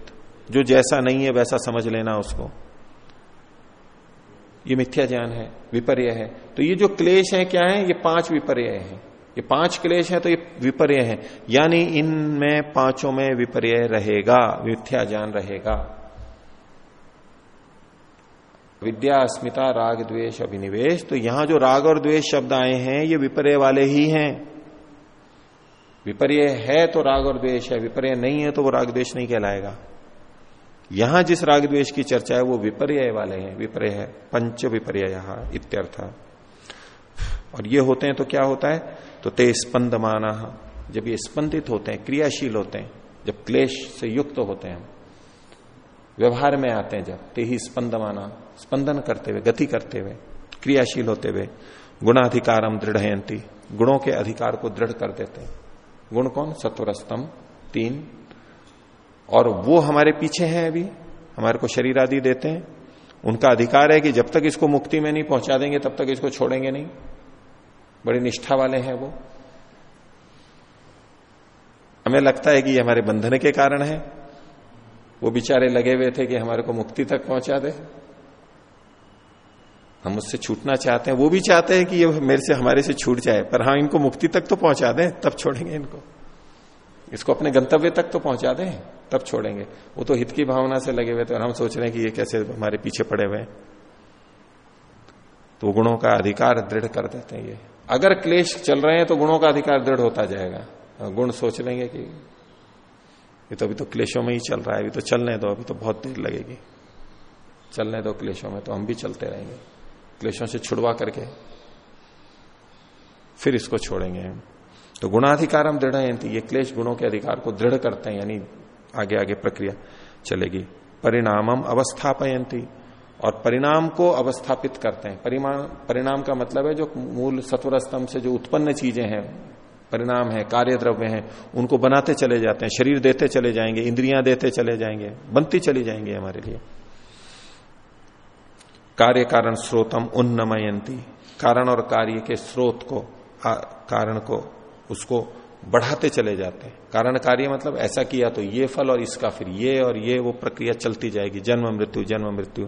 [SPEAKER 1] जो जैसा नहीं है, वैसा समझ लेना उसको। ये मिथ्या ज्ञान है, विपर्य है। तो ये जो क्लेश है क्या है? ये पाँच विपर्य है। ये पाँच क्लेश है तो ये विपर्य है। यानी इनमें पाँचों में विपर्य रहेगा, मिथ्या ज्ञान रहेगा। विद्या, अस्मिता, राग, द्वेष, अभिनिवेश। तो यहाँ जो राग और द्वेष शब्द आए हैं, ये विपर्य वाले ही हैं। विपर्य है तो राग और द्वेष है, विपर्य नहीं है तो वो राग द्वेष नहीं कहलाएगा। यहाँ जिस राग द्वेष की चर्चा है, वो विपर्य वाले हैं, विपर्य है, पंच विपर्य इत्यर्थ। और ये होते हैं तो क्या होता है? तो ते स्पंदमाना, जब ये स्पंदित होते हैं, क्रियाशील होते हैं, जब क्लेश से युक्त तो होते हैं, व्यवहार में आते हैं जब, ते ही स्पंदमाना, स्पंदन करते हुए, गति करते हुए, क्रियाशील होते हुए गुणाधिकारम दृढ़यंती गुणों के अधिकार को दृढ़ कर देते हैं। गुण कौन? सत्वरस्तम, तीन। और वो हमारे पीछे हैं अभी, हमारे को शरीर आदि देते हैं। उनका अधिकार है कि जब तक इसको मुक्ति में नहीं पहुँचा देंगे, तब तक इसको छोड़ेंगे नहीं। बड़ी निष्ठा वाले हैं वो। हमें लगता है कि ये हमारे बंधन के कारण है। वो बेचारे लगे हुए थे कि हमारे को मुक्ति तक पहुँचा दे। हम उससे छूटना चाहते हैं, वो भी चाहते हैं कि ये मेरे से, हमारे से छूट जाए, पर हाँ इनको मुक्ति तक तो पहुँचा दें, तब छोड़ेंगे इनको। इसको अपने गंतव्य तक तो पहुँचा दें, तब छोड़ेंगे। वो तो हित की भावना से लगे हुए थे और हम सोच रहे हैं कि ये कैसे हमारे पीछे पड़े हुए तो गुणों का अधिकार दृढ़ कर देते हैं ये। अगर क्लेश चल रहे हैं तो गुणों का अधिकार दृढ़ होता जाएगा। गुण सोच लेंगे कि ये तो अभी तो क्लेशों में ही चल रहा है, अभी तो चलने दो, अभी तो बहुत देर लगेगी। चलने दो क्लेशों में तो हम भी चलते रहेंगे। क्लेशों से छुड़वा करके, फिर इसको छोड़ेंगे तो गुणाधिकार हम दृढ़ ये क्लेश गुणों के अधिकार को दृढ़ करते हैं, यानी आगे आगे प्रक्रिया चलेगी। परिणामम अवस्थापयंती और परिणाम को अवस्थापित करते हैं। परिमाण, परिणाम का मतलब है जो मूल सत्वर स्तंभ से जो उत्पन्न चीज़ें हैं, परिणाम है कार्य द्रव्य है, उनको बनाते चले जाते हैं, शरीर देते चले जाएँगे, इंद्रियाँ देते चले जाएँगे, बनती चली जाएँगे हमारे लिए। कार्य कारण स्रोतम उन्नमयंती। कारण और कार्य के स्रोत को आ, कारण को उसको बढ़ाते चले जाते हैं। कारण कार्य मतलब ऐसा किया तो ये फल और इसका फिर ये और ये वो प्रक्रिया चलती जाएगी। जन्म मृत्यु जन्म मृत्यु।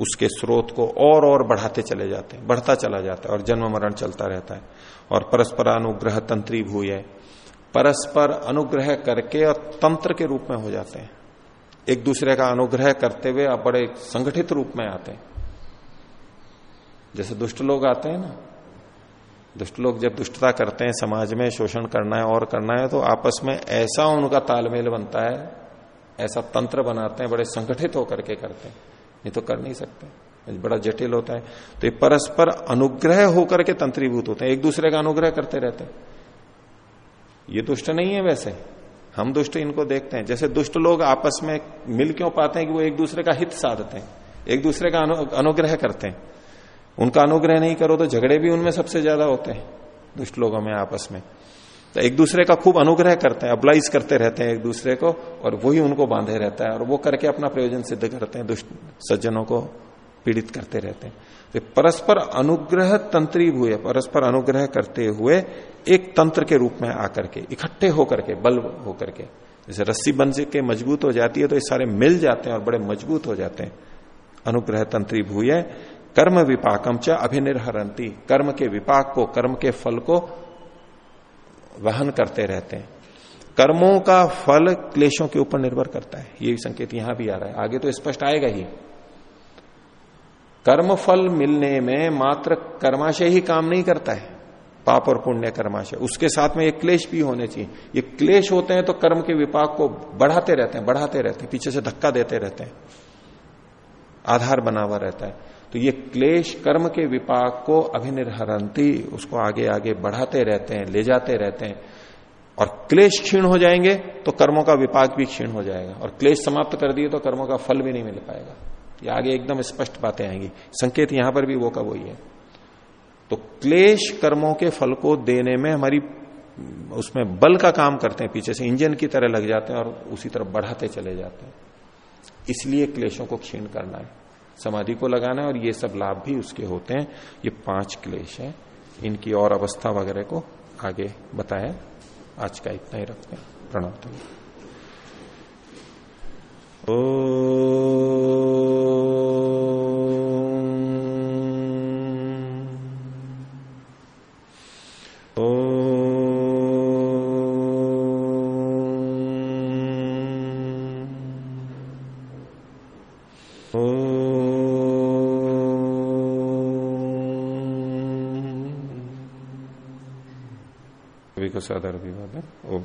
[SPEAKER 1] उसके स्रोत को और और बढ़ाते चले जाते हैं। बढ़ता चला जाता है और जन्म मरण चलता रहता है। और परस्पर अनुग्रह तंत्री भूय परस्पर अनुग्रह करके और तंत्र के रूप में हो जाते हैं। एक दूसरे का अनुग्रह करते हुए अब बड़े संगठित रूप में आते हैं। जैसे दुष्ट लोग आते हैं ना, दुष्ट लोग जब दुष्टता करते हैं, समाज में शोषण करना है और करना है तो आपस में ऐसा उनका तालमेल बनता है, ऐसा तंत्र बनाते हैं, बड़े संगठित होकर के करते हैं। नहीं तो कर नहीं सकते। बड़ा जटिल होता है। तो ये परस्पर अनुग्रह होकर के तंत्रीभूत होते हैं। एक दूसरे का अनुग्रह करते रहते हैं। ये दुष्ट नहीं है वैसे। हम दुष्ट इनको देखते हैं। जैसे दुष्ट लोग आपस में मिल क्यों पाते हैं कि वो एक दूसरे का हित साधते हैं, एक दूसरे का अनुग्रह करते हैं। उनका अनुग्रह नहीं करो तो झगड़े भी उनमें सबसे ज़्यादा होते हैं, दुष्ट लोगों में, आपस में। तो एक दूसरे का खूब अनुग्रह करते हैं अब्लाइज करते रहते हैं एक दूसरे को, और वही उनको बांधे रहता है, और वो करके अपना प्रयोजन सिद्ध करते हैं, दुष्ट सज्जनों को पीड़ित करते रहते हैं। तो परस्पर अनुग्रह तंत्री हुए, परस्पर अनुग्रह करते हुए एक तंत्र के रूप में आकर के, इकट्ठे होकर के, बल होकर के, जैसे रस्सी बन के मज़बूत हो जाती है तो ये सारे मिल जाते हैं और बड़े मज़बूत हो जाते हैं। अनुग्रह तंत्री भूय कर्म विपाकम च अभिनिर्हरंती कर्म के विपाक को, कर्म के फल को वहन करते रहते हैं। कर्मों का फल क्लेशों के ऊपर निर्भर करता है। ये संकेत यहाँ भी आ रहा है। आगे तो स्पष्ट आएगा ही। कर्म फल मिलने में मात्र कर्माशय ही काम नहीं करता है। पाप और पुण्य कर्माशय। उसके साथ में एक क्लेश भी होने चाहिए। ये क्लेश होते हैं तो कर्म के विपाक को बढ़ाते रहते हैं, बढ़ाते रहते हैं, पीछे से धक्का देते रहते हैं। आधार बना हुआ रहता है। तो ये क्लेश कर्म के विपाक को अभिनिर्हरंती, उसको आगे आगे बढ़ाते रहते हैं, ले जाते रहते हैं। और क्लेश क्षीण हो जाएँगे तो कर्मों का विपाक भी क्षीण हो जाएगा। और क्लेश समाप्त कर दिए तो कर्मों का फल भी नहीं मिल पाएगा। ये आगे एकदम स्पष्ट बातें आएँगी। संकेत यहाँ पर भी वो का वही है। तो क्लेश कर्मों के फल को देने में हमारी, उसमें बल का काम करते हैं, पीछे से इंजन की तरह लग जाते हैं और उसी तरफ़ बढ़ाते चले जाते हैं। इसलिए क्लेशों को क्षीण करना है। समाधि को लगाना है और ये सब लाभ भी उसके होते हैं। ये पाँच क्लेश हैं। इनकी और अवस्था वगैरह को आगे बताया आज का इतना ही रखते हैं। प्रणाम ओ साधारण विवाद है। ओम